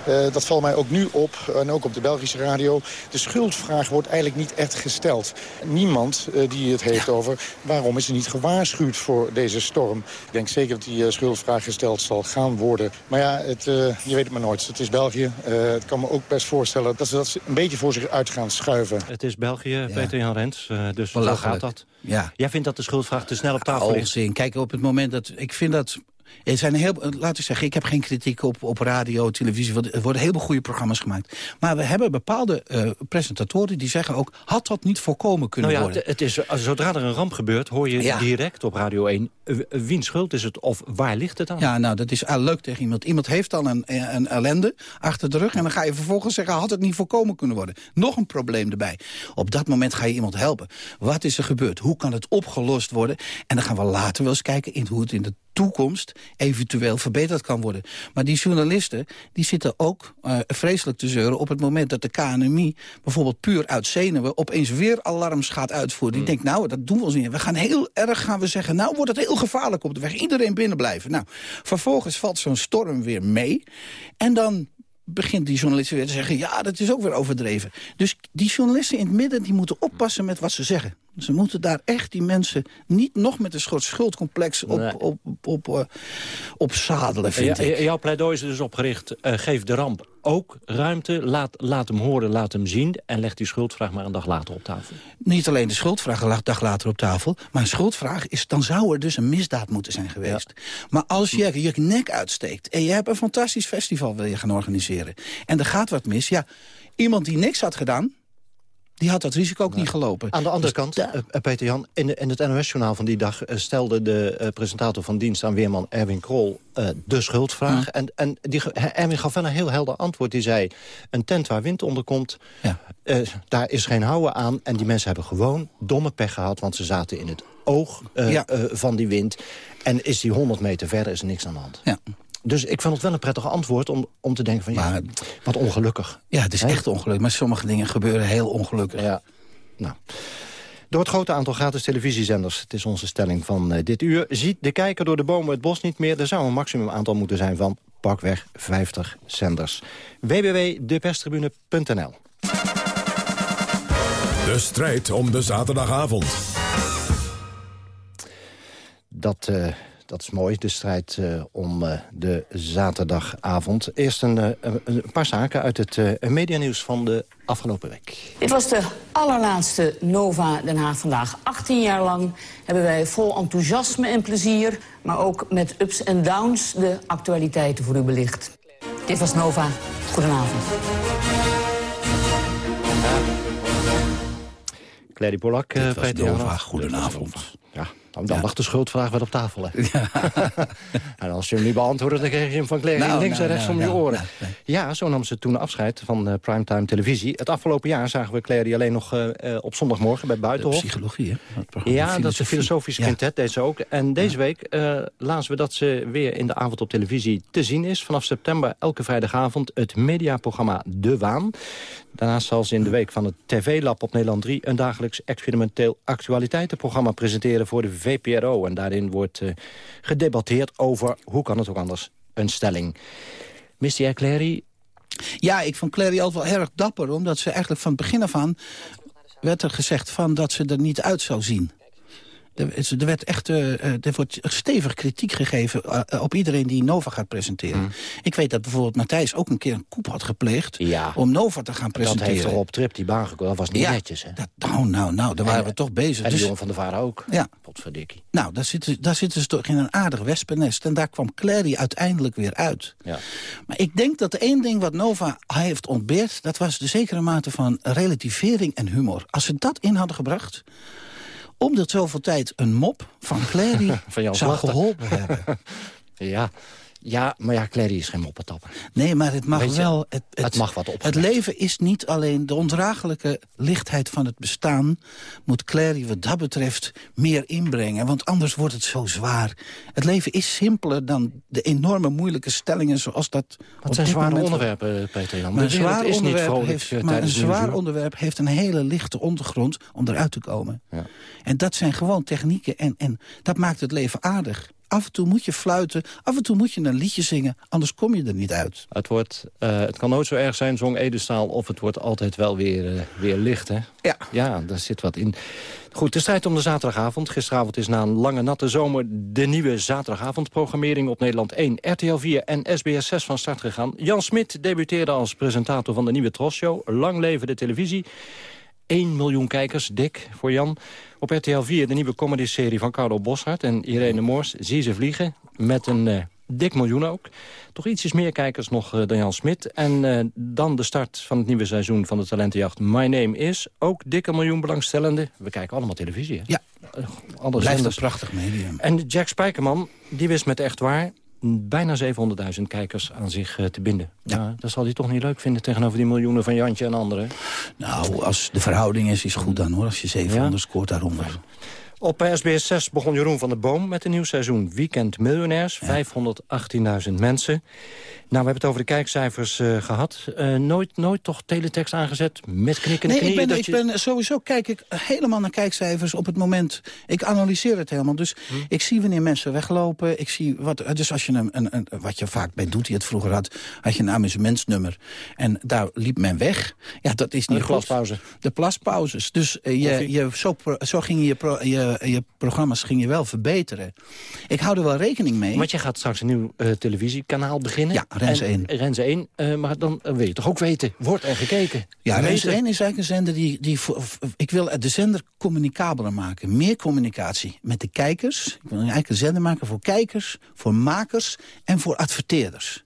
Uh, dat valt mij ook nu op, en ook op de Belgische radio. De schuldvraag wordt eigenlijk niet echt gesteld. Niemand uh, die het heeft ja. over waarom is er niet gewaarschuwd voor deze storm. Ik denk zeker dat die uh, schuldvraag gesteld zal gaan worden. Maar ja, het, je weet het maar nooit. Het is België. het kan me ook best voorstellen dat ze dat een beetje voor zich uit gaan schuiven. Het is België, ja. Peter Jan Rens. dus zo gaat dat. Ja. Jij vindt dat de schuldvraag te snel op tafel ligt? Onzin. Kijk, op het moment dat... Ik vind dat er zijn heel, laten we zeggen, ik heb geen kritiek op, op radio, televisie. Want er worden heel veel goede programma's gemaakt. Maar we hebben bepaalde uh, presentatoren die zeggen ook... had dat niet voorkomen kunnen nou ja, worden? Het is, zodra er een ramp gebeurt, hoor je ja. direct op Radio 1... wiens schuld is het of waar ligt het aan? Ja, nou, dat is ah, leuk tegen iemand. Iemand heeft dan een, een ellende achter de rug... en dan ga je vervolgens zeggen, had het niet voorkomen kunnen worden? Nog een probleem erbij. Op dat moment ga je iemand helpen. Wat is er gebeurd? Hoe kan het opgelost worden? En dan gaan we later wel eens kijken in hoe het in de toekomst eventueel verbeterd kan worden. Maar die journalisten die zitten ook uh, vreselijk te zeuren... op het moment dat de KNMI bijvoorbeeld puur uit zenuwen... opeens weer alarms gaat uitvoeren. Die mm. denkt, nou, dat doen we ons niet. We gaan heel erg gaan we zeggen, nou wordt het heel gevaarlijk op de weg. Iedereen binnen blijven. Nou, vervolgens valt zo'n storm weer mee. En dan begint die journalist weer te zeggen... ja, dat is ook weer overdreven. Dus die journalisten in het midden die moeten oppassen met wat ze zeggen. Ze moeten daar echt die mensen niet nog met een soort schuldcomplex op, Nee. op, op, op, op zadelen, vind Ja, ik. Jouw pleidooi is dus opgericht. eh, geef de ramp ook ruimte. Laat, laat hem horen, laat hem zien. En leg die schuldvraag maar een dag later op tafel. Niet alleen de schuldvraag een dag later op tafel... maar een schuldvraag is, dan zou er dus een misdaad moeten zijn geweest. Maar als je je nek uitsteekt... en je hebt een fantastisch festival wil je gaan organiseren... en er gaat wat mis, ja, iemand die niks had gedaan... die had dat risico ook niet gelopen. Aan de andere Dus kant, eh, eh, Peter Jan, in, in het NOS-journaal van die dag... eh, stelde de presentator van dienst aan Weerman Erwin Krol de schuldvraag. En, en die, Erwin gaf wel een heel helder antwoord. Die zei, een tent waar wind onder komt, daar is geen houden aan. En die mensen hebben gewoon domme pech gehad... want ze zaten in het oog van die wind. En is die 100 meter verder, is er niks aan de hand. Ja. Dus ik vond het wel een prettig antwoord om, om te denken van... ja, wat ongelukkig. Ja, het is echt ongelukkig. Maar sommige dingen gebeuren heel ongelukkig. Ja. Nou. Door het grote aantal gratis televisiezenders, het is onze stelling van eh, dit uur... ziet de kijker door de bomen het bos niet meer. Er zou een maximum aantal moeten zijn van pakweg 50 zenders. www.deperstribune.nl De strijd om de zaterdagavond. Dat, eh, dat is mooi, de strijd eh, om eh, de zaterdagavond. Eerst een, eh, een- een paar zaken uit het eh medianieuws van de afgelopen week. Dit was de allerlaatste Nova Den Haag vandaag. 18 jaar lang hebben wij vol enthousiasme en plezier... maar ook met ups en downs de actualiteiten voor u belicht. Dit was Nova. Goedenavond. Clary Polak, Dit was Nova, goedenavond. Ja, dan, dan lag de schuldvraag wel op tafel. Hè? en als je hem niet beantwoordde, dan kreeg je hem van Clary Nou, links nou, en rechts nou, om je nou, oren. Ja, zo nam ze toen afscheid van eh, primetime televisie. Het afgelopen jaar zagen we Clary alleen nog eh, eh, op zondagmorgen bij Buitenhof. Psychologie, hè? Dat. Ja, dat is een filosofische quintet, deed ze ook. En deze week lazen we dat ze weer in de avond op televisie te zien is. Vanaf september elke vrijdagavond het mediaprogramma De Waan. Daarnaast zal ze in de week van het TV-lab op Nederland 3... een dagelijks experimenteel actualiteitenprogramma presenteren voor de VPRO. En daarin wordt eh, gedebatteerd over, hoe kan het ook anders, een stelling. Jij Clary? Ja, ik vond Clary altijd wel erg dapper. Omdat ze eigenlijk van het begin af aan... werd er gezegd van dat ze er niet uit zou zien. Er, er, werd echt, eh, eh, er wordt stevig kritiek gegeven eh, op iedereen die Nova gaat presenteren. Hmm. Ik weet dat bijvoorbeeld Matthijs ook een keer een koep had gepleegd... om Nova te gaan Dat presenteren. heeft er op Trip die baan gekomen. Dat was niet Ja, netjes, hè? Dat, nou, nou, nou, daar waren we toch bezig. En de Dus- jongen van de Varen ook. Ja. Potverdikkie. Nou, daar zitten, daar zitten ze toch in een aardig wespennest. En daar kwam Clary uiteindelijk weer uit. Ja. Maar ik denk dat één ding wat Nova heeft ontbeerd... dat was de zekere mate van relativering en humor. Als ze dat in hadden gebracht... om de zoveel tijd een mop van Clary Van zou geholpen hebben. Ja. Ja, maar ja, Clary is geen moppetapper. Nee, maar het mag je, wel... Het, het mag wat Het opgelegd. leven is niet alleen de ondraaglijke lichtheid van het bestaan... moet Clary wat dat betreft meer inbrengen. Want anders wordt het zo zwaar. Het leven is simpeler dan de enorme moeilijke stellingen zoals dat... op Wat zijn zware moment- onderwerpen, Peter Jan? Maar een De wereld zwaar is niet onderwerp, vrolijk heeft, eh, maar een zwaar onderwerp heeft een hele lichte ondergrond om eruit te komen. En dat zijn gewoon technieken en, en dat maakt het leven aardig. Af en toe moet je fluiten, af en toe moet je een liedje zingen... anders kom je er niet uit. Het, wordt, eh, het kan nooit zo erg zijn, zong Edestaal... of het wordt altijd wel weer, eh, weer licht, hè? Ja. Ja, daar zit wat in. Goed, de strijd om de zaterdagavond. Gisteravond is na een lange natte zomer... de nieuwe zaterdagavondprogrammering op Nederland 1, RTL 4 en SBS 6 van start gegaan. Jan Smit debuteerde als presentator van de nieuwe Trosshow. Lang leven de televisie. 1 miljoen kijkers, dik voor Jan. Op RTL 4 de nieuwe comedy-serie van Carlo Boshart en Irene Moors. Zie ze vliegen, met een eh, dik miljoen ook. Toch ietsjes meer kijkers nog eh, dan Jan Smit. En eh, dan de start van het nieuwe seizoen van de talentenjacht My Name Is. Ook dikke miljoen belangstellenden. We kijken allemaal televisie, hè? Ja, Uh, alle blijft zenders. een prachtig medium. En Jack Spijkerman, die wist met echt waar... bijna 700.000 kijkers aan zich eh, te binden. Ja. dat zal hij toch niet leuk vinden tegenover die miljoenen van Jantje en anderen. Nou, als de verhouding is, is goed dan hoor. Als je 700 scoort daaronder. Op SBS 6 begon Jeroen van der Boom met een nieuw seizoen Weekend Miljonairs. 518.000 mensen. Nou, we hebben het over de kijkcijfers uh, gehad. Uh, nooit, nooit toch teletext aangezet met knikkende nee, knieën? ik ben, dat ik ben sowieso kijk ik helemaal naar kijkcijfers op het moment. Ik analyseer het helemaal. Dus hm. ik zie wanneer mensen weglopen. Ik zie wat, dus als je een, een, een, wat je vaak bij doet, die het vroeger had, had je een amusementsnummer. En daar liep men weg. Ja, dat is niet de plaspauze. De plaspauzes. Dus uh, je, je, zo, zo ging je, pro, je, je programma's ging je wel verbeteren. Ik hou er wel rekening mee. Want je gaat straks een nieuw uh, televisiekanaal beginnen. Ja, Rens 1. Rens 1, uh, maar dan wil je toch ook weten, wordt er gekeken? Ja, Rens 1 is eigenlijk een zender die... die ik wil de zender communicabeler maken. Meer communicatie met de kijkers. Ik wil eigenlijk een zender maken voor kijkers, voor makers en voor adverteerders.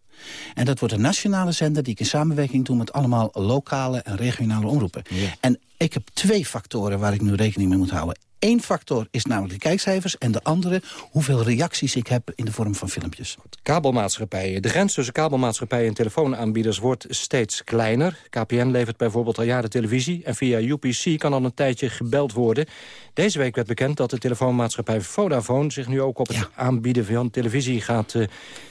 En dat wordt een nationale zender die ik in samenwerking doe... met allemaal lokale en regionale omroepen. Ja. En ik heb twee factoren waar ik nu rekening mee moet houden. Eén factor is namelijk de kijkcijfers. En de andere, hoeveel reacties ik heb in de vorm van filmpjes. Kabelmaatschappijen. De grens tussen kabelmaatschappijen en telefoonaanbieders wordt steeds kleiner. KPN levert bijvoorbeeld al jaren televisie. En via UPC kan al een tijdje gebeld worden. Deze week werd bekend dat de telefoonmaatschappij Vodafone... zich nu ook op het ja. aanbieden van televisie gaat, uh,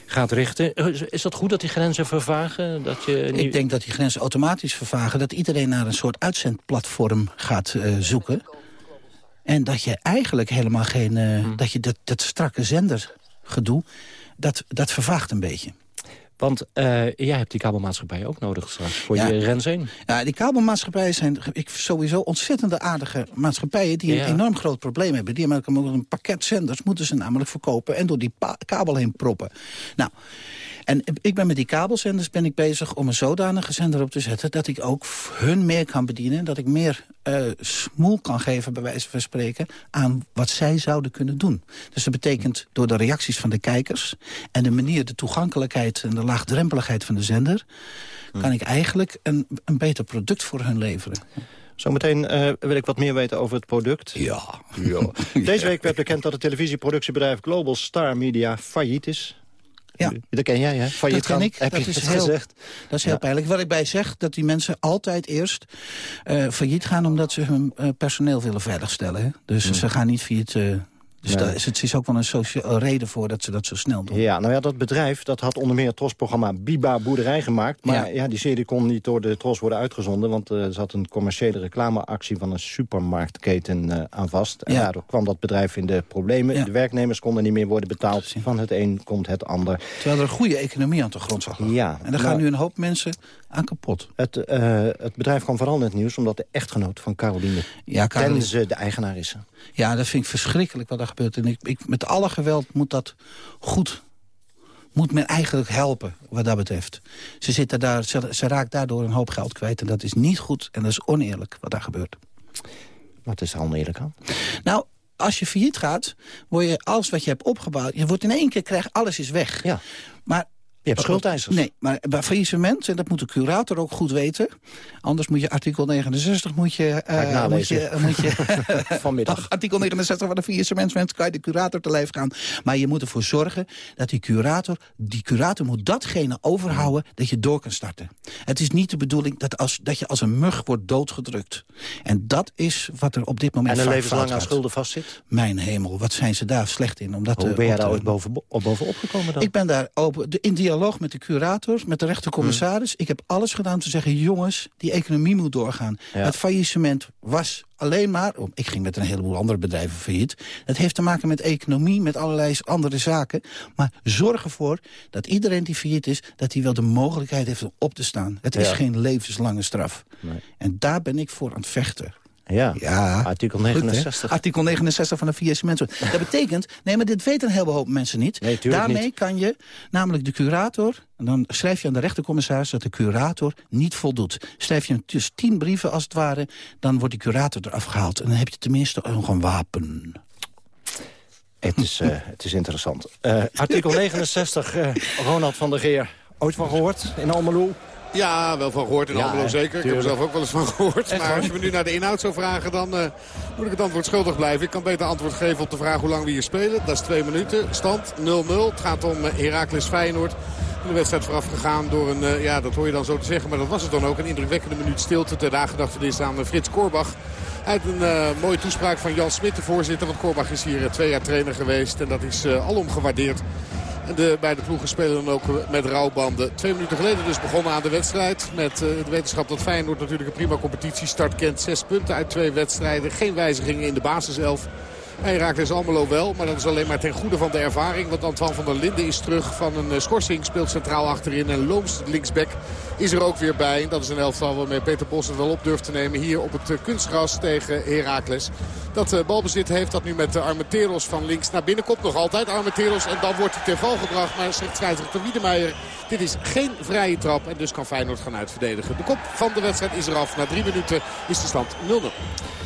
gaat richten. Is dat goed dat die grenzen vervagen? Dat je Ik denk dat die grenzen automatisch vervagen. Dat iedereen naar een soort uitzendplatform gaat uh, zoeken. En dat je eigenlijk helemaal geen... Uh, hmm. dat je dat, dat strakke zendergedoe, dat, dat vervaagt een beetje. Want uh, jij hebt die kabelmaatschappij ook nodig straks voor ja. je Rens 1. Ja, die kabelmaatschappijen zijn ik, sowieso ontzettende aardige maatschappijen... die ja. een enorm groot probleem hebben. Die hebben een pakket zenders, moeten ze namelijk verkopen... en door die kabel heen proppen. Nou, en ik ben met die kabelzenders ben ik bezig om een zodanige zender op te zetten... dat ik ook hun meer kan bedienen. Dat ik meer uh, smoel kan geven, bij wijze van spreken... aan wat zij zouden kunnen doen. Dus dat betekent door de reacties van de kijkers... en de manier, de toegankelijkheid en de laagdrempeligheid van de zender... kan ik eigenlijk een, een beter product voor hun leveren. Zometeen uh, wil ik wat meer weten over het product. Ja. ja. Deze week werd bekend dat het televisieproductiebedrijf Global Star Media failliet is. Ja. Dat ken jij, hè? Dat ken ik. Heb dat je is het heel, gezegd? Dat is heel ja. pijnlijk. Wat ik bij zeg, dat die mensen altijd eerst uh, failliet gaan... omdat ze hun uh, personeel willen veiligstellen. Hè? Dus hmm. ze gaan niet via het... Dus is, het is ook wel een, reden voor dat ze dat zo snel doen. Ja, nou ja, dat bedrijf dat had onder meer het TROS-programma Biba Boerderij gemaakt. Maar ja. ja. die serie kon niet door de TROS worden uitgezonden... want er zat een commerciële reclameactie van een supermarktketen uh, aan vast. En ja. daardoor kwam dat bedrijf in de problemen. De werknemers konden niet meer worden betaald. Van het een komt het ander. Terwijl er een goede economie aan de grond zag. Ja. En daar gaan nu een hoop mensen aan kapot. Het, uh, het bedrijf kwam vooral in het nieuws omdat de echtgenoot van Caroline... Ja, Caroline... Tenze de eigenaar is. Ja, dat vind ik verschrikkelijk wat er gebeurt. En ik, ik, met alle geweld moet dat goed moet men eigenlijk helpen, wat dat betreft. Ze, zitten daar, ze, ze, raakt daardoor een hoop geld kwijt. En dat is niet goed en dat is oneerlijk wat daar gebeurt. Wat is er oneerlijk aan? Nou, als je failliet gaat, word je alles wat je hebt opgebouwd... je wordt in één keer krijgt, alles is weg. Ja. Maar je hebt schuldeisers. Nee, maar bij faillissement, en dat moet de curator ook goed weten... anders moet je artikel 69 moet je... Uh, moet je, moet je Vanmiddag. artikel 69 van de faillissementswet kan je de curator te lijf gaan. Maar je moet ervoor zorgen dat die curator... die curator moet datgene overhouden dat je door kan starten. Het is niet de bedoeling dat, als, dat je als een mug wordt doodgedrukt. En dat is wat er op dit moment En een levenslang aan schulden vastzit? Mijn hemel, wat zijn ze daar slecht in. Om dat Hoe ben jij daar ooit boven, bovenop gekomen dan? Ik ben daar open, de, in dialoog met de curator, met de rechtercommissaris. Hmm. Ik heb alles gedaan om te zeggen, jongens, die economie moet doorgaan. Ja. Het faillissement was alleen maar... Oh, ik ging met een heleboel andere bedrijven failliet. Het heeft te maken met economie, met allerlei andere zaken. Maar zorg ervoor dat iedereen die failliet is... dat hij wel de mogelijkheid heeft om op te staan. Het is geen levenslange straf. Nee. En daar ben ik voor aan het vechten. Ja, ja, artikel 69. Goed, artikel 69 van de faillissementswet. Dat betekent, nee, maar dit weten een hele hoop mensen niet. Nee, Daarmee niet. kan je namelijk de curator... en dan schrijf je aan de rechtercommissaris dat de curator niet voldoet. Schrijf je dus tien brieven als het ware, dan wordt die curator eraf gehaald. En dan heb je tenminste nog een wapen. Het is, uh, het is interessant. Uh, artikel 69, uh, Ronald van der Geer. Ooit van gehoord in Almelo? Ja, wel van gehoord in ja, Almelo zeker. Ik heb er zelf ook wel eens van gehoord. Echt, maar als je me nu naar de inhoud zou vragen, dan uh, moet ik het antwoord schuldig blijven. Ik kan beter antwoord geven op de vraag hoe lang we hier spelen. Dat is twee minuten. Stand 0-0. Het gaat om Heracles Feyenoord. De wedstrijd vooraf gegaan door een, uh, ja dat hoor je dan zo te zeggen, maar dat was het dan ook. Een indrukwekkende minuut stilte ter nagedachtenis aan Frits Korbach. Uit een uh, mooie toespraak van Jan Smit, de voorzitter. Want Korbach is hier twee jaar trainer geweest. En dat is uh, alom gewaardeerd. De beide ploegen spelen dan ook met rouwbanden. Twee minuten geleden dus begonnen aan de wedstrijd. Met de wetenschap dat Feyenoord natuurlijk een prima competitiestart kent. Zes punten uit twee wedstrijden. Geen wijzigingen in de basiself. Hij raakt dus Almelo wel, maar dat is alleen maar ten goede van de ervaring. Want Antoine van der Linden is terug van een schorsing. Speelt centraal achterin en Looms, linksback, is er ook weer bij. Dat is een elftal waarmee Peter Bos het wel op durft te nemen. Hier op het kunstgras tegen Heracles. Dat balbezit heeft dat nu met de Armenteros van links naar binnen komt. Nog altijd Armenteros en dan wordt hij ten val gebracht. Maar zegt scheidsrechter Wiedemeijer, dit is geen vrije trap. En dus kan Feyenoord gaan uitverdedigen. De kop van de wedstrijd is eraf. Na drie minuten is de stand 0-0.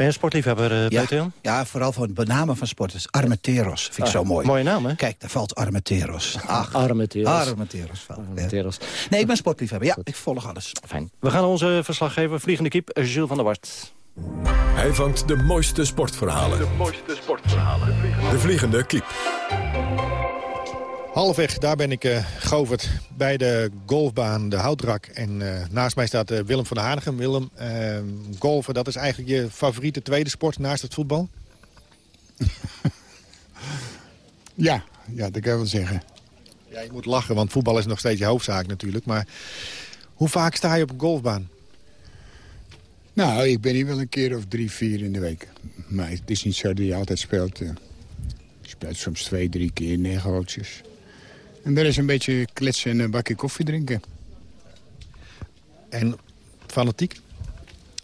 Ben je een sportliefhebber, uh, ja, Peter? Ja, vooral van de namen van sporters. Armenteros, vind ik Ah, zo mooi. mooie naam, hè? Kijk, daar valt Armenteros. Ach, Armenteros. Armenteros. valt. Armenteros. Nee, ik ben sportliefhebber. Ja, ik volg alles. Fijn. We gaan onze verslaggever, vliegende kiep, Jules van der Wart. Hij vangt de mooiste sportverhalen. De mooiste sportverhalen. De vliegende kiep. Halfweg, daar ben ik uh, Govert bij de golfbaan, de Houtrak. En uh, naast mij staat uh, Willem van der Hanegem. Willem, golfen, dat is eigenlijk je favoriete tweede sport naast het voetbal? ja, ja, dat kan ik wel zeggen. Ja, je moet lachen, want voetbal is nog steeds je hoofdzaak natuurlijk. Maar hoe vaak sta je op een golfbaan? Nou, ik ben hier wel een keer of drie, vier in de week. Maar het is niet zo dat je altijd speelt. Je speelt soms twee, drie keer negen hootjes. En er is een beetje kletsen en een bakje koffie drinken. En fanatiek?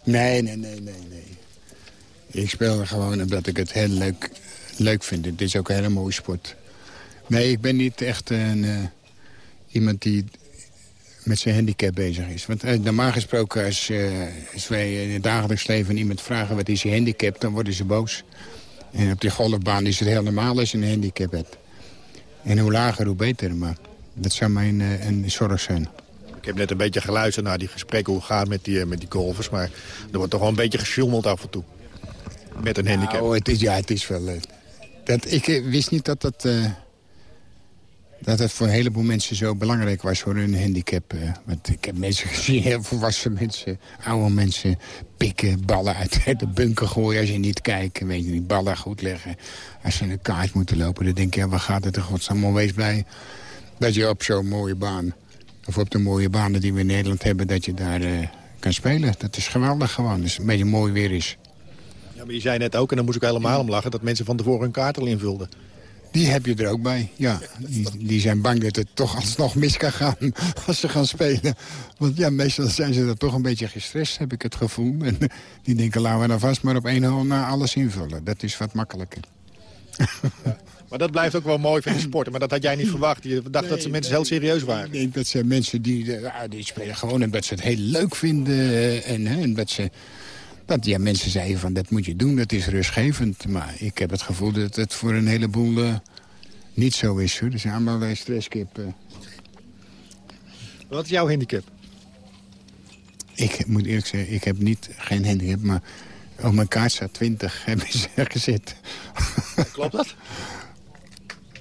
Nee, nee, nee, nee, nee. Ik speel er gewoon omdat ik het heel leuk, leuk vind. Het is ook een hele mooie sport. Nee, ik ben niet echt een, uh, iemand die met zijn handicap bezig is. Want uh, normaal gesproken, als, uh, als wij in het dagelijks leven iemand vragen... wat is je handicap, dan worden ze boos. En op die golfbaan is het heel normaal als je een handicap hebt. En hoe lager, hoe beter. Maar dat zou mijn uh, een zorg zijn. Ik heb net een beetje geluisterd naar die gesprekken hoe het gaat met die, met die golfers. Maar er wordt toch wel een beetje gesjoemeld af en toe. Met een handicap. Nou, het is, ja, het is wel... dat, ik wist niet dat dat... Uh, dat het voor een heleboel mensen zo belangrijk was voor hun handicap. Uh, want ik heb mensen gezien, heel volwassen mensen, oude mensen... pikken, ballen uit de bunker gooien als je niet kijkt. Weet je niet, ballen goed leggen. Als ze een kaart moeten lopen, dan denk je... Ja, waar gaat het er godsnaam wees blij dat je op zo'n mooie baan... of op de mooie banen die we in Nederland hebben... dat je daar uh, kan spelen. Dat is geweldig gewoon, is een beetje mooi weer is. Ja, maar je zei net ook, en daar moest ik helemaal om lachen... dat mensen van tevoren hun kaart al invulden. Die heb je er ook bij, ja. Die, die, zijn bang dat het toch alsnog mis kan gaan als ze gaan spelen. Want ja, meestal zijn ze er toch een beetje gestrest, heb ik het gevoel. En die denken, laten we dan vast maar op één hol na alles invullen. Dat is wat makkelijker. Ja, maar dat blijft ook wel mooi van de sport. Maar dat had jij niet verwacht. Je dacht nee, dat ze mensen heel serieus waren. Ik denk dat zijn mensen die, ja, die spelen gewoon omdat ze het heel leuk vinden. En, en dat ze... Dat ja, mensen zeiden van dat moet je doen, dat is rustgevend. Maar ik heb het gevoel dat het voor een heleboel uh, niet zo is. Hoor. Er zijn allemaal uh, stresskip. Uh. Wat is jouw handicap? Ik moet eerlijk zeggen, ik heb niet, geen handicap, maar op mijn kaart staat 20, hebben ze gezet. Klopt dat?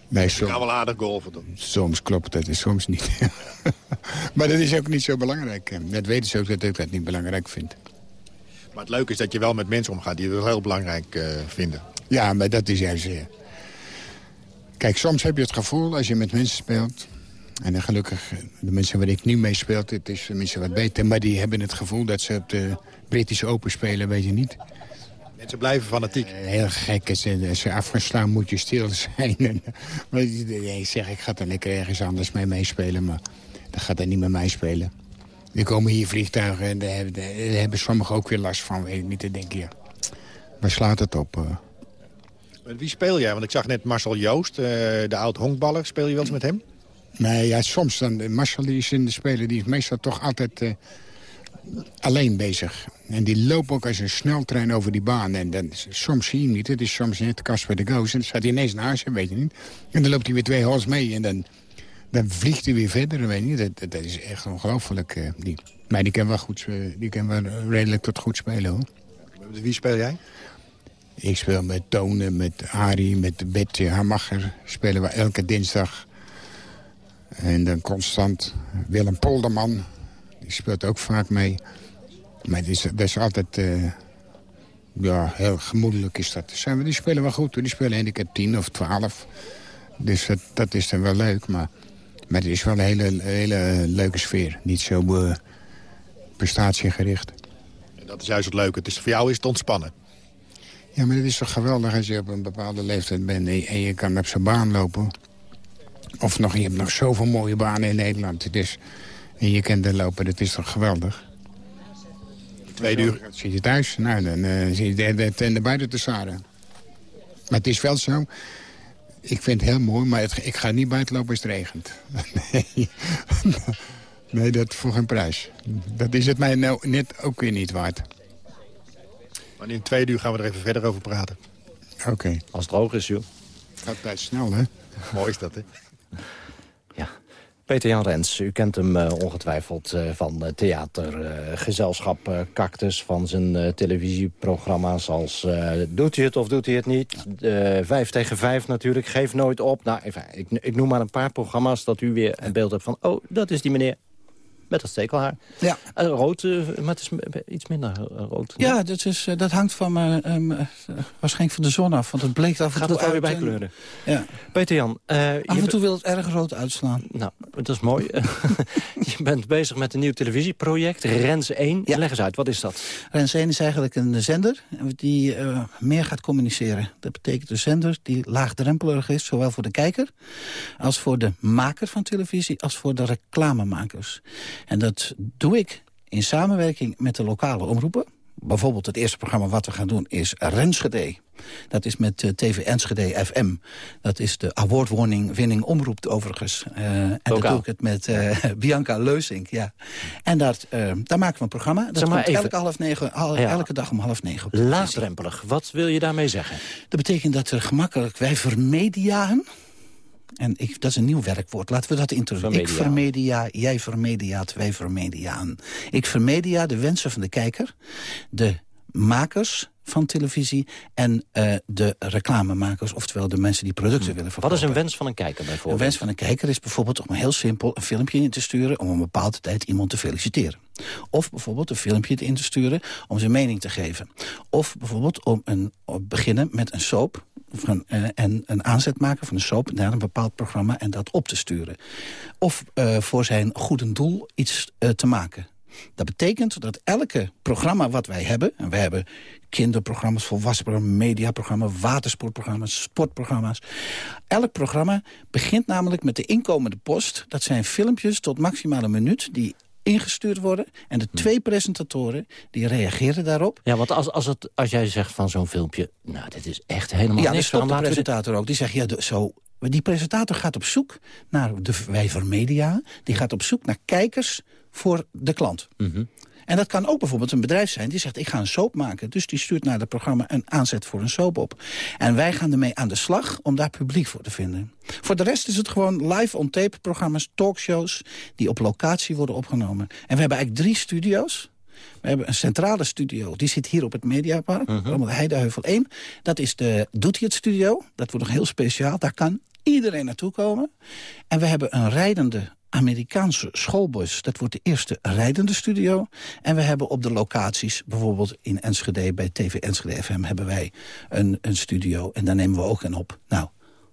Nee, soms, ik ga wel aardig golven dan. Soms klopt dat en soms niet. maar dat is ook niet zo belangrijk. Dat weten ze ook dat ik dat niet belangrijk vind. Maar het leuke is dat je wel met mensen omgaat die het heel belangrijk uh, vinden. Ja, maar dat is juist... Uh... Kijk, soms heb je het gevoel als je met mensen speelt... en dan gelukkig, de mensen waar ik nu mee speel... het is tenminste wat beter... maar die hebben het gevoel dat ze op de Britische Open spelen, weet je niet. Mensen blijven fanatiek. Uh, heel gek, als ze, als ze afgeslaan moet je stil zijn. en, maar ik zeg, ik ga dan lekker ergens anders mee meespelen... maar dan gaat hij niet met mij spelen. Er komen hier vliegtuigen en daar hebben, daar hebben sommigen ook weer last van. Weet ik niet, te denken, ja. Waar slaat het op? Uh? Met wie speel jij? Want ik zag net Marcel Joost, uh, de oud-honkballer. Speel je wel eens met hem? Nee, ja, soms. Dan, Marcel die is in de speler, die is meestal toch altijd uh, alleen bezig. En die loopt ook als een sneltrein over die baan. En dan, soms zie je hem niet. Het is soms net Casper de Goos. En dan staat hij ineens naast je, weet je niet. En dan loopt hij weer twee hols mee en dan... Dan vliegt hij weer verder, weet je. Dat, dat is echt ongelooflijk. Uh, die. Maar die kan wel, goed, die kan wel redelijk tot goed spelen, hoor. Met wie speel jij? Ik speel met Tone, met Arie, met Betje Hamacher. Spelen we elke dinsdag. En dan constant Willem Polderman. Die speelt ook vaak mee. Maar het is, dat is altijd... Uh, Ja, heel gemoedelijk is dat. Zijn we, die spelen wel goed. Die spelen handicap 10 of 12. Dus dat, dat is dan wel leuk. Maar, maar het is wel een hele, hele leuke sfeer. Niet zo eh, prestatiegericht. En dat is juist het leuke. Het is, voor jou is het ontspannen. Ja, maar het is toch geweldig als je op een bepaalde leeftijd bent... en je, kan op zijn baan lopen. Of nog, je hebt nog zoveel mooie banen in Nederland. Het is, en je kent er lopen, dat is toch geweldig. Twee uur. Zit je thuis? Nou, dan eh, zit je de, de buiten te staren. Maar het is wel zo... Ik vind het heel mooi, maar het- ik ga niet buiten lopen als het regent. nee. nee, dat voor geen prijs. Dat is het mij nou net ook weer niet waard. Maar in twee uur gaan we er even verder over praten. Oké. Als het droog is, joh. Gaat tijd snel, hè? Mooi is dat, hè? Peter-Jan Rens, u kent hem eh, ongetwijfeld eh, van uh, theatergezelschap eh, Cactus... van zijn eh, televisieprogramma's als eh, Doet hij het of doet hij het niet? Eh, vijf tegen vijf natuurlijk, geef nooit op. Nou, even, ik, ik noem maar een paar programma's dat u weer een beeld hebt van... oh, dat is die meneer met dat stekelhaar. Ja. Eh, rood, eh, maar het is iets minder eh, rood. Ja, dat, is, dat hangt van eh, waarschijnlijk van de zon af. Want het bleek af en Gaat toe het uit en- bijkleuren? Ja. Peter-Jan, eh, Af en toe wil het erg rood uitslaan. Nou, dat is mooi. je bent bezig met een nieuw televisieproject, Rens 1. Leg eens uit, wat is dat? Rens 1 is eigenlijk een zender die meer gaat communiceren. Dat betekent een zender die laagdrempeliger is, zowel voor de kijker... als voor de maker van televisie, als voor de reclamemakers. En dat doe ik in samenwerking met de lokale omroepen. Bijvoorbeeld het eerste programma wat we gaan doen is Renschede. Dat is met eh, TV Enschede FM. Dat is de award-winning winning omroep overigens. Eh, en dat Lokaal. doe ik het met eh, Bianca Leusink. Ja. En dat, daar maken we een programma. Dat Zeg maar komt elke, half negen, al- Ja. elke dag om half negen. Laagdrempelig, wat wil je daarmee zeggen? Dat betekent dat er gemakkelijk, wij vermediaen. En ik, dat is een nieuw werkwoord. Laten we dat introduceren. Ik vermedia, jij vermediaat, wij vermediaan. Ik vermedia de wensen van de kijker, de makers van televisie... en eh, de reclamemakers, oftewel de mensen die producten willen verkopen. Wat is een wens van een kijker Een bijvoorbeeld? wens van een kijker is bijvoorbeeld om heel simpel een filmpje in te sturen... om een bepaalde tijd iemand te feliciteren. Of bijvoorbeeld een filmpje in te sturen om zijn mening te geven. Of bijvoorbeeld om een, beginnen met een soap... Van, eh, en een aanzet maken van een soap naar een bepaald programma... en dat op te sturen. Of eh, voor zijn goede doel iets te maken. Dat betekent dat elke programma wat wij hebben... en we hebben kinderprogramma's, volwassenprogramma's, mediaprogramma's... watersportprogramma's, sportprogramma's. Elk programma begint namelijk met de inkomende post. Dat zijn filmpjes tot maximaal een minuut... die ingestuurd worden. En de twee presentatoren die reageren daarop. Ja, want als, als, het, als jij zegt van zo'n filmpje... nou, dit is echt helemaal Ja, niks. waarom de we presentator ook. Die zegt, ja, de- zo... Die presentator gaat op zoek naar de wijver media. Die gaat op zoek naar kijkers voor de klant. Mhm. En dat kan ook bijvoorbeeld een bedrijf zijn die zegt... ik ga een soap maken. Dus die stuurt naar het programma een aanzet voor een soap op. En wij gaan ermee aan de slag om daar publiek voor te vinden. Voor de rest is het gewoon live on-tape programma's, talkshows... die op locatie worden opgenomen. En we hebben eigenlijk drie studio's. We hebben een centrale studio, die zit hier op het Mediapark, Mhm. op de Heideheuvel 1. Dat is de Doet het studio, dat wordt nog heel speciaal. Daar kan iedereen naartoe komen. En we hebben een rijdende Amerikaanse schoolbus. Dat wordt de eerste rijdende studio. En we hebben op de locaties, bijvoorbeeld in Enschede... bij TV Enschede FM hebben wij een, een studio. En daar nemen we ook een op. Nou,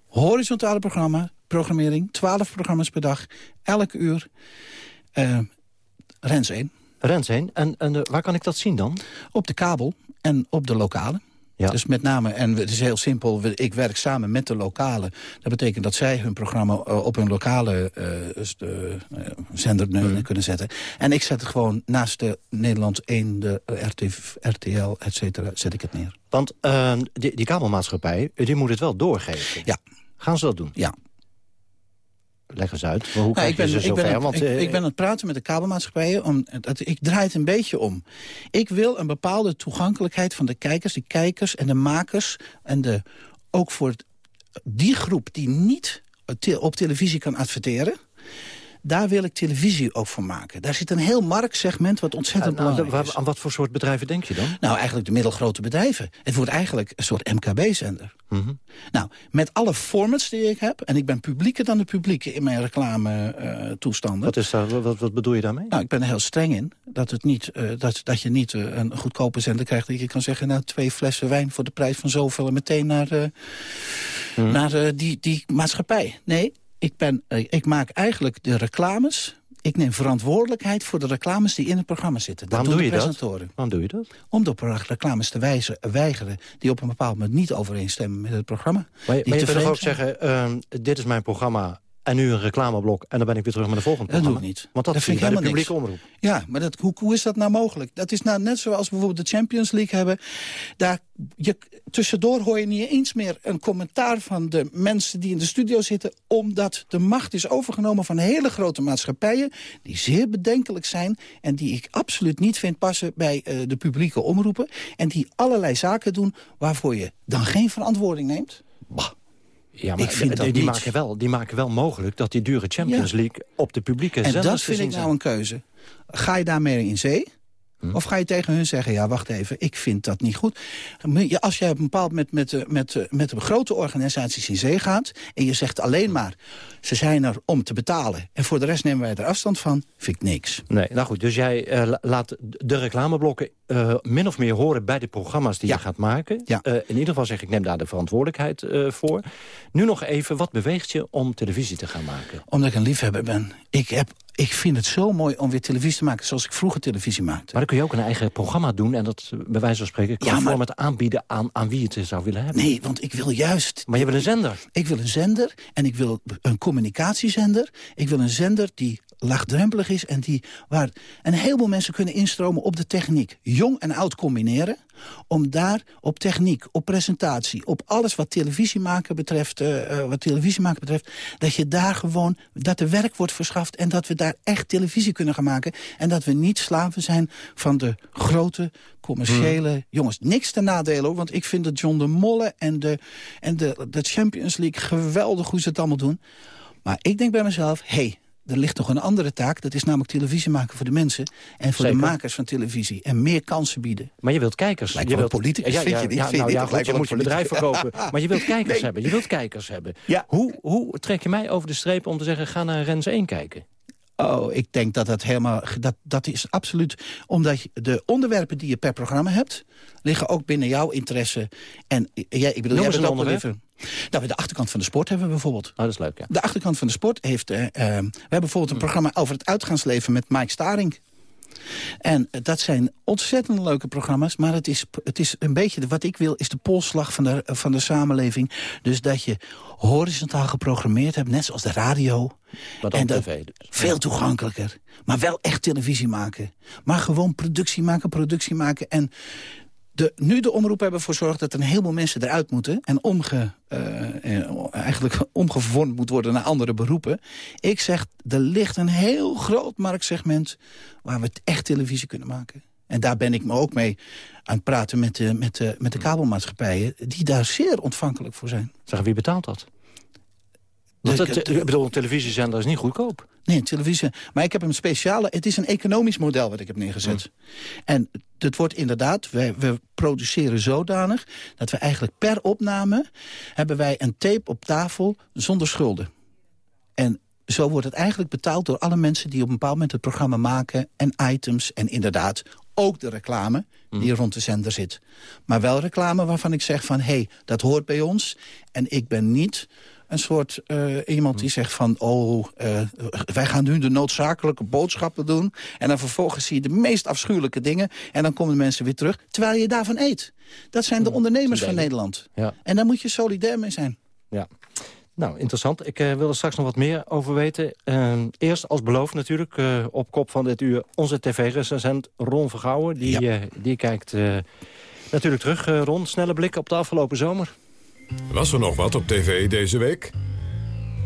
horizontale programma, programmering. 12 programma's per dag, elk uur. Eh, Rens 1. Rens 1. En, en eh, waar kan ik dat zien dan? Op de kabel en op de lokale. Dus met name, en het is heel simpel, ik werk samen met de lokale. Dat betekent dat zij hun programma eh, op hun lokale eh, zender kunnen zetten. En ik zet het gewoon naast de Nederland 1, de RTV, RTL, et cetera, zet ik het neer. Want eh, die, die kabelmaatschappij, die moet het wel doorgeven. Ja. Gaan ze dat doen? Ja. Leg eens uit. Hoe Nou, ik, ben, ze ik, ben, aan- Want, ik, eh, ik ben aan het praten met de kabelmaatschappijen. Om, dat, ik draai het een beetje om. Ik wil een bepaalde toegankelijkheid van de kijkers, de kijkers en de makers. En de, ook voor het- die groep die niet op televisie kan adverteren. Daar wil ik televisie ook voor maken. Daar zit een heel marktsegment wat ontzettend nou, belangrijk waar- is. aan wat voor soort bedrijven denk je dan? Nou, eigenlijk de middelgrote bedrijven. Het wordt eigenlijk een soort MKB-zender. Nou, met alle formats die ik heb... en ik ben publieker dan de publieke in mijn reclame uh, toestanden. Wat, is daar, wat, wat bedoel je daarmee? Nou, ik ben er heel streng in. Dat, het niet, uh, dat, dat je niet uh, een goedkope zender krijgt... dat je kan zeggen, nou, twee flessen wijn voor de prijs van zoveel... en meteen naar, hmm. naar die, die maatschappij. Nee, ik, ben, ik maak eigenlijk de reclames ik neem verantwoordelijkheid voor de reclames die in het programma zitten. Dat Waarom doe je dat? Waarom doe je dat? Om de reclames te wijzen, weigeren die op een bepaald moment niet overeenstemmen met het programma. Maar, maar je wil ook zeggen, uh, dit is mijn programma, en nu een reclameblok en dan ben ik weer terug naar de volgende dat programma. Dat doe ik niet. Want dat, dat vind ik helemaal de publieke omroep. Ja, maar dat, hoe, hoe is dat nou mogelijk? Dat is nou net zoals bijvoorbeeld de Champions League hebben. Daar, je, tussendoor hoor je niet eens meer een commentaar van de mensen die in de studio zitten... omdat de macht is overgenomen van hele grote maatschappijen... die zeer bedenkelijk zijn en die ik absoluut niet vind passen bij uh, de publieke omroepen... en die allerlei zaken doen waarvoor je dan geen verantwoording neemt. Bah. Ja, maar ik vind die, dat die niet. maken wel, die maken wel mogelijk dat die dure Champions Ja. League op de publieke En zenders dat te vind ik nou een keuze. Ga je daarmee in zee? Of ga je tegen hun zeggen, ja, wacht even, ik vind dat niet goed. Als jij op een bepaald moment met, eh, met, eh, met de grote organisaties in zee gaat... en je zegt alleen maar, ze zijn er om te betalen... en voor de rest nemen wij er afstand van, vind ik niks. Nee, nou goed, dus jij eh, la- laat de reclameblokken eh, min of meer horen bij de programma's die je gaat maken. Ja. Eh, in ieder geval zeg ik, neem daar de verantwoordelijkheid eh, voor. Nu nog even, wat beweegt je om televisie te gaan maken? Omdat ik een liefhebber ben. Ik, heb, ik vind het zo mooi om weer televisie te maken zoals ik vroeger televisie maakte. Maar dan kun je ook een eigen programma doen... en dat, bij wijze van spreken, Ja, maar- conform het aanbieden aan, aan wie het zou willen hebben. Nee, want ik wil juist... Maar je wil een zender. Ik wil een zender en ik wil een communicatiezender. Ik wil een zender die laagdrempelig is en die, waar een heleboel mensen kunnen instromen op de techniek. Jong en oud combineren. Om daar op techniek, op presentatie, op alles wat televisie maken betreft, eh, wat televisie maken betreft, dat je daar gewoon, dat er werk wordt verschaft en dat we daar echt televisie kunnen gaan maken. En dat we niet slaven zijn van de grote commerciële jongens. Niks ten nadele hoor, want ik vind dat John de Molle en de, en de, de Champions League geweldig hoe ze het allemaal doen. Maar ik denk bij mezelf, hé, hey, er ligt toch een andere taak. Dat is namelijk televisie maken voor de mensen. En voor Zeker. de makers van televisie. En meer kansen bieden. Maar je wilt kijkers. Lijkt je wilt politicus, ja, vind ja, je niet? Ja, nou je ja, goed, je moet je bedrijf verkopen. Maar je wilt kijkers Nee. hebben. Je wilt kijkers hebben. Hoe, hoe trek je mij over de streep om te zeggen... ga naar Rens 1 kijken? Oh, ik denk dat dat helemaal... Dat, dat is absoluut... Omdat de onderwerpen die je per programma hebt... liggen ook binnen jouw interesse. En eh, jij, ik bedoel, Noem jij bent een ook even... Nou, bij de achterkant van de sport hebben we bijvoorbeeld. Oh, dat is leuk, ja. De achterkant van de sport heeft... eh, we hebben bijvoorbeeld Hm. een programma over het uitgaansleven met Mike Staring. En eh, dat zijn ontzettend leuke programma's. Maar het is, het is een beetje, de- wat ik wil, is de polsslag van de, van de samenleving. Dus dat je horizontaal geprogrammeerd hebt, net zoals de radio. Maar dan en dat, tv dus. Veel toegankelijker. Maar wel echt televisie maken. Maar gewoon productie maken, productie maken. En de, nu de omroep hebben ervoor gezorgd dat er een heleboel mensen eruit moeten... en omge, eh, eh, eigenlijk omgevormd moet worden naar andere beroepen. Ik zeg, er ligt een heel groot marktsegment... waar we echt televisie kunnen maken. En daar ben ik me ook mee aan het praten met de, met de, met de kabelmaatschappijen... die daar zeer ontvankelijk voor zijn. Zeg, wie betaalt dat? Want de- ik bedoel, een televisiezender is niet goedkoop. Nee, televisie. Maar ik heb een speciale... Het is een economisch model wat ik heb neergezet. En het wordt inderdaad... We, we produceren zodanig dat we eigenlijk per opname... hebben wij een tape op tafel zonder schulden. En zo wordt het eigenlijk betaald door alle mensen... die op een bepaald moment het programma maken en items. En inderdaad ook de reclame die rond de zender zit. Maar wel reclame waarvan ik zeg van... hé, hey, dat hoort bij ons. En ik ben niet een soort eh, iemand die zegt van... oh, eh, wij gaan nu de noodzakelijke boodschappen doen... en dan vervolgens zie je de meest afschuwelijke dingen... en dan komen de mensen weer terug, terwijl je daarvan eet. Dat zijn de ondernemers van. Nederland. Ja. En daar moet je solidair mee zijn. Ja. Nou, interessant. Ik eh, wil er straks nog wat meer over weten. Eh, eerst, als beloofd natuurlijk, op kop van dit uur... onze tv-recensent Ron Vergouwen. Die, die kijkt natuurlijk terug. Eh, Ron, snelle blik op de afgelopen zomer. Was er nog wat op tv deze week?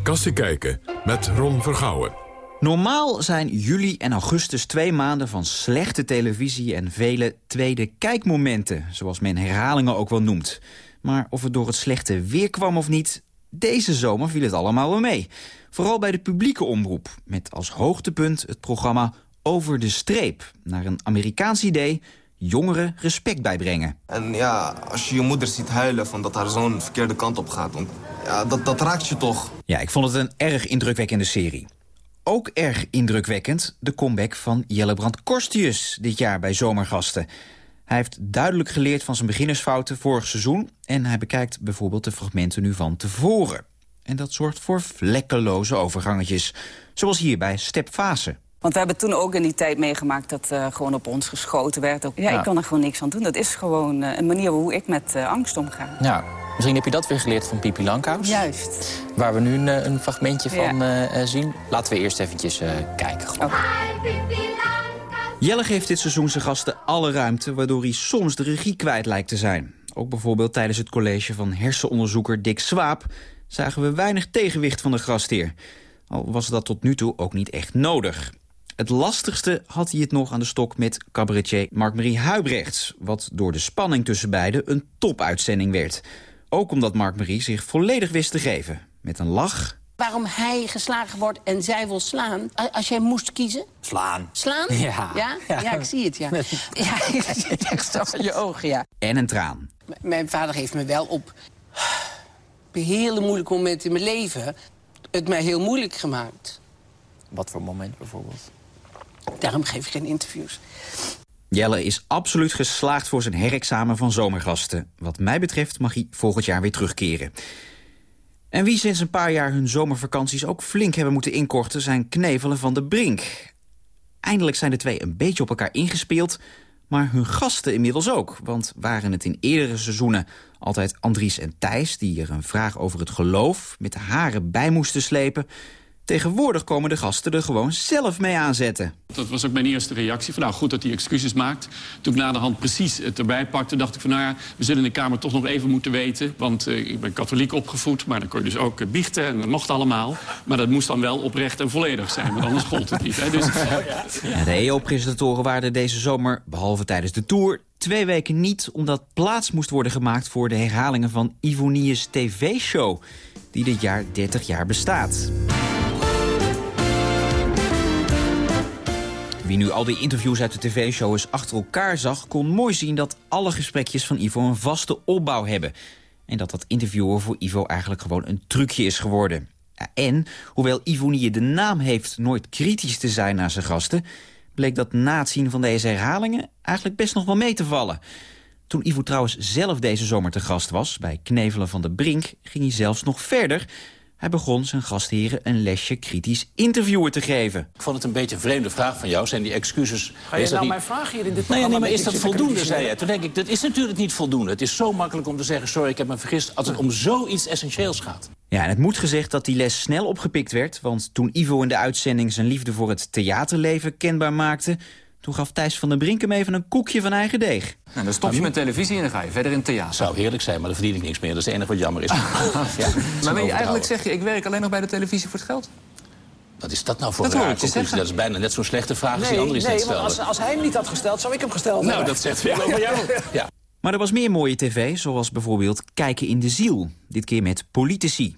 Kassie kijken met Ron Vergouwen. Normaal zijn juli en augustus twee maanden van slechte televisie... en vele tweede kijkmomenten, zoals men herhalingen ook wel noemt. Maar of het door het slechte weer kwam of niet... deze zomer viel het allemaal wel mee. Vooral bij de publieke omroep, met als hoogtepunt het programma Over de Streep... naar een Amerikaans idee jongeren respect bijbrengen. En ja, als je je moeder ziet huilen van dat haar zoon verkeerde kant op gaat... Dan, ja, dat, dat raakt je toch. Ja, ik vond het een erg indrukwekkende serie. Ook erg indrukwekkend de comeback van Jellebrand Korstius dit jaar bij Zomergasten. Hij heeft duidelijk geleerd van zijn beginnersfouten vorig seizoen... en hij bekijkt bijvoorbeeld de fragmenten nu van tevoren. En dat zorgt voor vlekkeloze overgangetjes. Zoals hier bij Stepfase. Want we hebben toen ook in die tijd meegemaakt dat uh, gewoon op ons geschoten werd. Ja, ja, ik kan er gewoon niks aan doen. Dat is gewoon uh, een manier hoe ik met uh, angst omga. Ja, misschien heb je dat weer geleerd van Pipi Lankhuis. Juist. Waar we nu een, een fragmentje van ja. zien. Laten we eerst eventjes kijken. Gewoon. Jelle geeft dit seizoen zijn gasten alle ruimte... waardoor hij soms de regie kwijt lijkt te zijn. Ook bijvoorbeeld tijdens het college van hersenonderzoeker Dick Swaap... zagen we weinig tegenwicht van de gastheer. Al was dat tot nu toe ook niet echt nodig. Het lastigste had hij het nog aan de stok met cabaretier Mark-Marie Huibrechts... wat door de spanning tussen beiden een topuitzending werd. Ook omdat Mark-Marie zich volledig wist te geven. Met een lach waarom hij geslagen wordt en zij wil slaan. Als jij moest kiezen? Slaan. Slaan? Ja. Ja, ja ik zie het, ja. Ja, ik zie het echt van je ogen, ja. En een traan. M mijn vader heeft me wel op hele moeilijke momenten in mijn leven... het mij heel moeilijk gemaakt. Wat voor moment bijvoorbeeld? Daarom geef ik geen interviews. Jelle is absoluut geslaagd voor zijn herexamen van zomergasten. Wat mij betreft mag hij volgend jaar weer terugkeren. En wie sinds een paar jaar hun zomervakanties ook flink hebben moeten inkorten... zijn Knevelen van de Brink. Eindelijk zijn de twee een beetje op elkaar ingespeeld... maar hun gasten inmiddels ook. Want waren het in eerdere seizoenen altijd Andries en Thijs... die er een vraag over het geloof met de haren bij moesten slepen... Tegenwoordig komen de gasten er gewoon zelf mee aanzetten. Dat was ook mijn eerste reactie. Van, nou, goed dat hij excuses maakt. Toen ik na de hand precies het erbij pakte, dacht ik van... nou ja, we zullen in de Kamer toch nog even moeten weten. Want uh, ik ben katholiek opgevoed, maar dan kon je dus ook uh, biechten. En dat mocht allemaal. Maar dat moest dan wel oprecht en volledig zijn. Want anders gold het niet. Hè. Dus... Ja, de EO-presentatoren waren deze zomer, behalve tijdens de Tour... twee weken niet, omdat plaats moest worden gemaakt... voor de herhalingen van Ivonius TV-show... die dit jaar 30 jaar bestaat. Wie nu al die interviews uit de tv-show eens achter elkaar zag... kon mooi zien dat alle gesprekjes van Ivo een vaste opbouw hebben. En dat dat interviewen voor Ivo eigenlijk gewoon een trucje is geworden. En, hoewel Ivonie de naam heeft nooit kritisch te zijn naar zijn gasten... bleek dat na het zien van deze herhalingen eigenlijk best nog wel mee te vallen. Toen Ivo trouwens zelf deze zomer te gast was, bij Knevelen van de Brink... ging hij zelfs nog verder... Hij begon zijn gastheren een lesje kritisch interviewen te geven. Ik vond het een beetje een vreemde vraag van jou. Zijn die excuses... Ga je nou mijn vraag hier in dit nee, nee, maar is dat voldoende, zei je? Toen denk ik, dat is natuurlijk niet voldoende. Het is zo makkelijk om te zeggen, sorry, ik heb me vergist... als het om zoiets essentieels gaat. Ja, en het moet gezegd dat die les snel opgepikt werd... want toen Ivo in de uitzending zijn liefde voor het theaterleven kenbaar maakte... Toen gaf Thijs van den Brink hem even een koekje van eigen deeg. Nou, dan stop je met televisie en dan ga je verder in theater. Zou heerlijk zijn, maar dan verdien ik niks meer. Dat is het enige wat jammer is. ja. Maar wil je eigenlijk zeggen, ik werk alleen nog bij de televisie voor het geld? Wat is dat nou voor dat een raar conclusie? Dat is bijna net zo'n slechte vraag als die andere is nee, net als, als hij hem niet had gesteld, zou ik hem gesteld nou, hebben. Nou, dat zegt veel over jou. Ja. Maar er was meer mooie tv, zoals bijvoorbeeld Kijken in de Ziel. Dit keer met politici.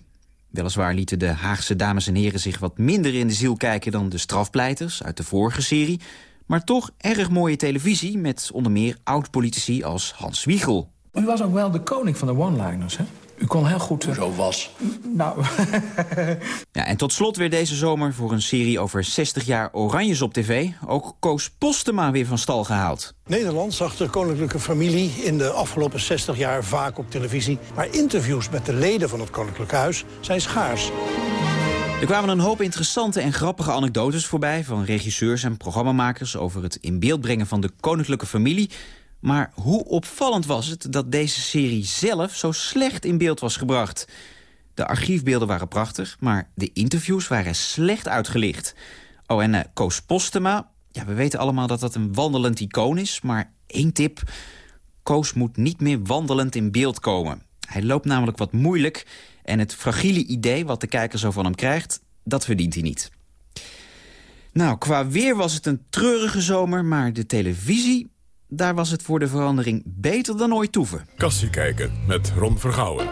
Weliswaar lieten de Haagse dames en heren zich wat minder in de ziel kijken... dan de strafpleiters uit de vorige serie... Maar toch erg mooie televisie met onder meer oud-politici als Hans Wiegel. U was ook wel de koning van de one-liners, hè? U kon heel goed... Uh... Zo was. Nou... ja, en tot slot weer deze zomer voor een serie over 60 jaar Oranjes op tv... ook Koos Postema weer van stal gehaald. Nederland zag de koninklijke familie in de afgelopen 60 jaar vaak op televisie... maar interviews met de leden van het Koninklijk Huis zijn schaars. Er kwamen een hoop interessante en grappige anekdotes voorbij... van regisseurs en programmamakers over het in beeld brengen van de koninklijke familie. Maar hoe opvallend was het dat deze serie zelf zo slecht in beeld was gebracht. De archiefbeelden waren prachtig, maar de interviews waren slecht uitgelicht. Oh, en uh, Koos Postema, ja, we weten allemaal dat dat een wandelend icoon is... maar één tip, Koos moet niet meer wandelend in beeld komen. Hij loopt namelijk wat moeilijk en het fragiele idee wat de kijker zo van hem krijgt, dat verdient hij niet. Nou, qua weer was het een treurige zomer, maar de televisie... daar was het voor de verandering beter dan ooit toeven. Kassie kijken met Ron Vergouwen.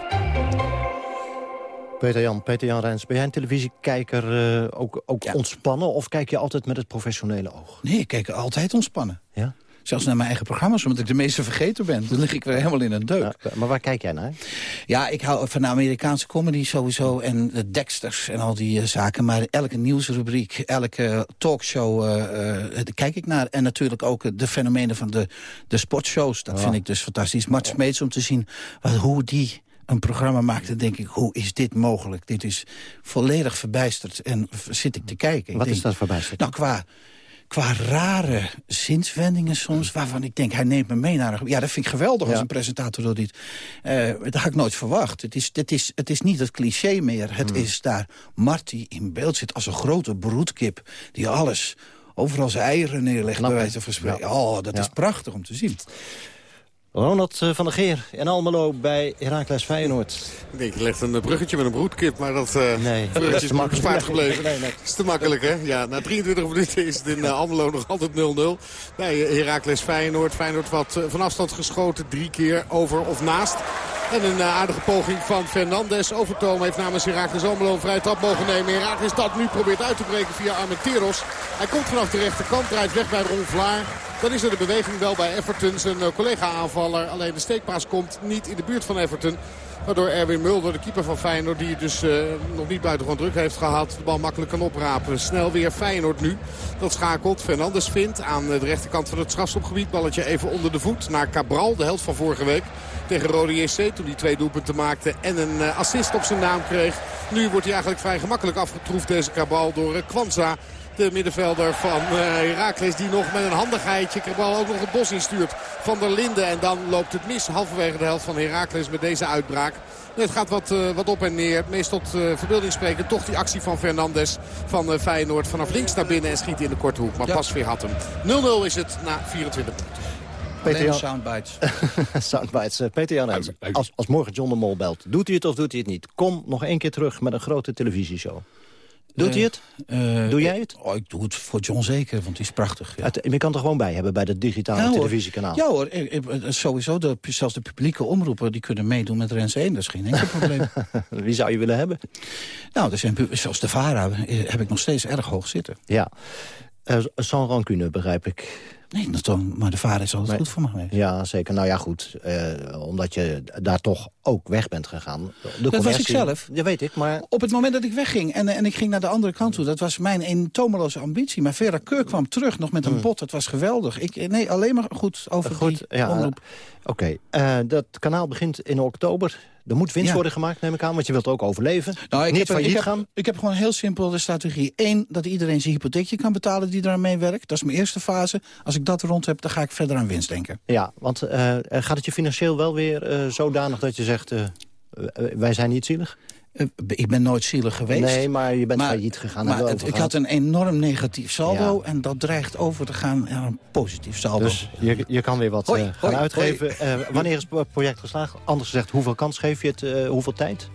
Peter-Jan, Peter-Jan Rens, ben jij een televisiekijker uh, ook, ook ontspannen... of kijk je altijd met het professionele oog? Nee, ik kijk altijd ontspannen. Ja? Zelfs naar mijn eigen programma's, omdat ik de meeste vergeten ben. Dan lig ik weer helemaal in een deuk. maar waar kijk jij naar? Ja, ik hou van de Amerikaanse comedy sowieso en de Dexters en al die eh, zaken. Maar elke nieuwsrubriek, elke talkshow uh, kijk ik naar. En natuurlijk ook de fenomenen van de, de sportshows. Dat vind ik dus fantastisch. Mart Smeets om te zien wat, hoe die een programma maakte, denk ik, hoe is dit mogelijk? Dit is volledig verbijsterd en zit ik te kijken. Wat is dat verbijsterd? Nou, qua qua rare zinswendingen soms... waarvan ik denk, hij neemt me mee naar... Een, ja, dat vind ik geweldig als een presentator doet dit. Uh, dat had ik nooit verwacht. Het is, het is, het is niet het cliché meer. Het hmm. is daar Marty in beeld zit als een grote broedkip... die alles overal zijn eieren neerlegt, bij wijze van spreken. Oh, dat is prachtig om te zien. Ronald eh, van der Geer in Almelo bij Heracles Feyenoord. Ik denk, je legt een bruggetje met een broedkip, maar dat uh, nee, is gespaard gebleven. Nee, nee, is te makkelijk, hè? Ja, na 23 minuten is het in uh, Almelo nog altijd 0-0. Bij Heracles Feyenoord. Feyenoord wat van afstand geschoten, drie keer over of naast. En een aardige poging van Fernandes. Overtoom heeft namens Herakles Almelo een vrije trap mogen nemen. Herakles dat nu probeert uit te breken via Armenteros. Hij komt vanaf de rechterkant, draait weg bij Ron Vlaar. Dan is er de beweging wel bij Everton. Zijn eh, collega-aanvaller. Alleen de steekpaas komt niet in de buurt van Everton. Waardoor Erwin Mulder, de keeper van Feyenoord... die dus uh, nog niet buitengewoon druk heeft gehad... de bal makkelijk kan oprapen. Snel weer Feyenoord nu. Dat schakelt. Fernandes vindt aan de rechterkant van het strafstopgebied. Balletje even onder de voet naar Cabral. De held van vorige week tegen Rode JC. Toen hij twee doelpunten maakte en een uh, assist op zijn naam kreeg. Nu wordt hij eigenlijk vrij gemakkelijk afgetroefd deze Cabral door uh, Kwanza. De middenvelder van uh, Herakles die nog met een handigheidje Krabal ook nog het bos instuurt van der Linden. En dan loopt het mis halverwege de helft van Herakles met deze uitbraak. Het gaat wat, wat op en neer. Meest tot uh, verbeelding spreken. Toch die actie van Fernandes van uh, Feyenoord. Vanaf links naar binnen en schiet in de korte hoek. Maar ja. pas weer had hem. 0-0 is het na 24 minuten. Peter Jan... soundbites. soundbites. Peter Jan als, als morgen John de Mol belt, doet hij het of doet hij het niet? Kom nog één keer terug met een grote televisieshow. Doet hij het? Uh, doe jij het? Oh, ik doe het voor John zeker, want die is prachtig. Ja. Het, je kan er gewoon bij hebben bij het digitale ja, televisiekanaal. Ja hoor, sowieso. De, zelfs de publieke omroepen die kunnen meedoen met Rens 1. Dat is geen enkel probleem. Wie zou je willen hebben? Nou, er zijn, zoals de VARA heb ik nog steeds erg hoog zitten. Ja. Uh, sans rancune, begrijp ik. Nee, dat maar de vader is altijd goed voor me geweest. Ja, zeker. Nou ja, goed. Eh, omdat je daar toch ook weg bent gegaan. De dat was ik zelf. Ja, weet ik, maar... Op het moment dat ik wegging en, en ik ging naar de andere kant toe... dat was mijn eentomeloze ambitie. Maar Vera Keur kwam terug, nog met een bot. Het was geweldig. Ik, nee, alleen maar goed over goed, die ja, omroep. Oké, okay. uh, dat kanaal begint in oktober. Er moet winst worden gemaakt, neem ik aan, want je wilt ook overleven. Nou, ik Niet heb, ik heb, gaan. Ik heb gewoon heel simpel de strategie. Eén, dat iedereen zijn hypotheekje kan betalen die eraan meewerkt. Dat is mijn eerste fase. Als ik dat rond heb, dan ga ik verder aan winst denken. Ja, want uh, gaat het je financieel wel weer uh, zodanig dat je zegt... Uh, wij zijn niet zielig? Eh, ik ben nooit zielig geweest. Nee, maar je bent failliet gegaan. Maar ik had een enorm negatief saldo. En dat dreigt over te gaan naar een positief saldo. Dus je, je kan weer wat hoi, uh, gaan uitgeven. Uh, wanneer is het project geslaagd? Anders gezegd, hoeveel kans geef je het? Uh, hoeveel tijd?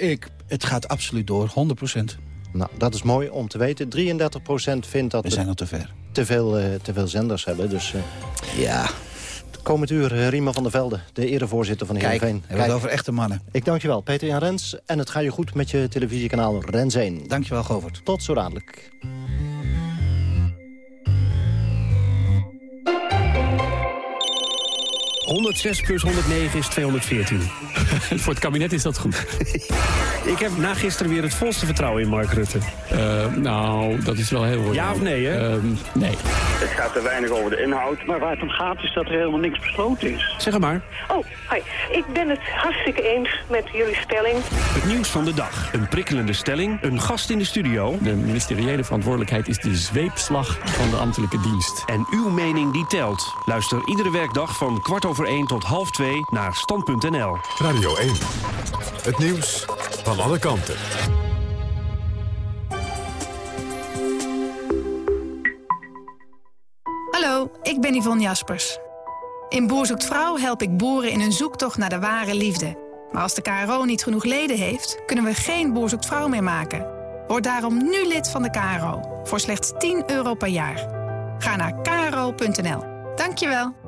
ik, het gaat absoluut door, 100% Nou, dat is mooi om te weten. 33% vindt dat we zijn al te ver. Te veel, te veel zenders hebben. Dus, ja, Komend uur eh, Rima van der Velde, de erevoorzitter van Heerenveen. Kijk, het over echte mannen. Ik dank je wel, Peter Jan Rens. En het gaat je goed met je televisiekanaal Rens 1. Dank je wel, Govert. Tot zo dadelijk. 106 plus 109 is 214. Voor het kabinet is dat goed. ik heb na gisteren weer het volste vertrouwen in Mark Rutte. Uh, nou, dat is wel heel... Ja of nee, hè? Uh, nee. Het gaat te weinig over de inhoud. Maar waar het om gaat is dat er helemaal niks besloten is. Zeg maar. Oh, hi. Ik ben het hartstikke eens met jullie stelling. Het nieuws van de dag. Een prikkelende stelling. Een gast in de studio. De ministeriële verantwoordelijkheid is de zweepslag van de ambtelijke dienst. En uw mening die telt. Luister iedere werkdag van kwart over over 1 tot half 2 naar stand.nl. Radio 1. Het nieuws van alle kanten. Hallo, ik ben Yvonne Jaspers. In Boer zoekt Vrouw help ik boeren in hun zoektocht naar de ware liefde. Maar als de KRO niet genoeg leden heeft, kunnen we geen Boer zoekt Vrouw meer maken. Word daarom nu lid van de KRO, voor slechts 10 euro per jaar. Ga naar kro.nl. Dankjewel.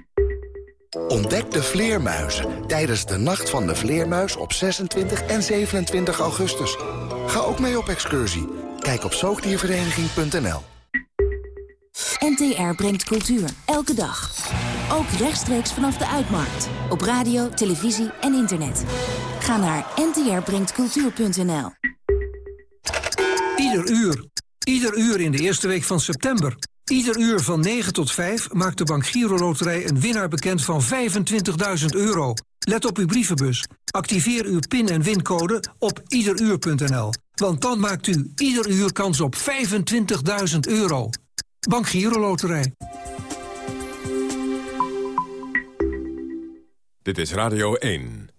Ontdek de vleermuizen tijdens de Nacht van de Vleermuis op 26 en 27 augustus. Ga ook mee op excursie. Kijk op zoogdiervereniging.nl. NTR brengt cultuur, elke dag. Ook rechtstreeks vanaf de Uitmarkt. Op radio, televisie en internet. Ga naar ntrbrengtcultuur.nl. Ieder uur. Ieder uur in de eerste week van september. Ieder uur van 9 tot 5 maakt de Bank Giro Loterij een winnaar bekend van 25.000 euro. Let op uw brievenbus. Activeer uw pin- en wincode op iederuur.nl. Want dan maakt u ieder uur kans op 25.000 euro. Bank Giro Loterij. Dit is Radio 1.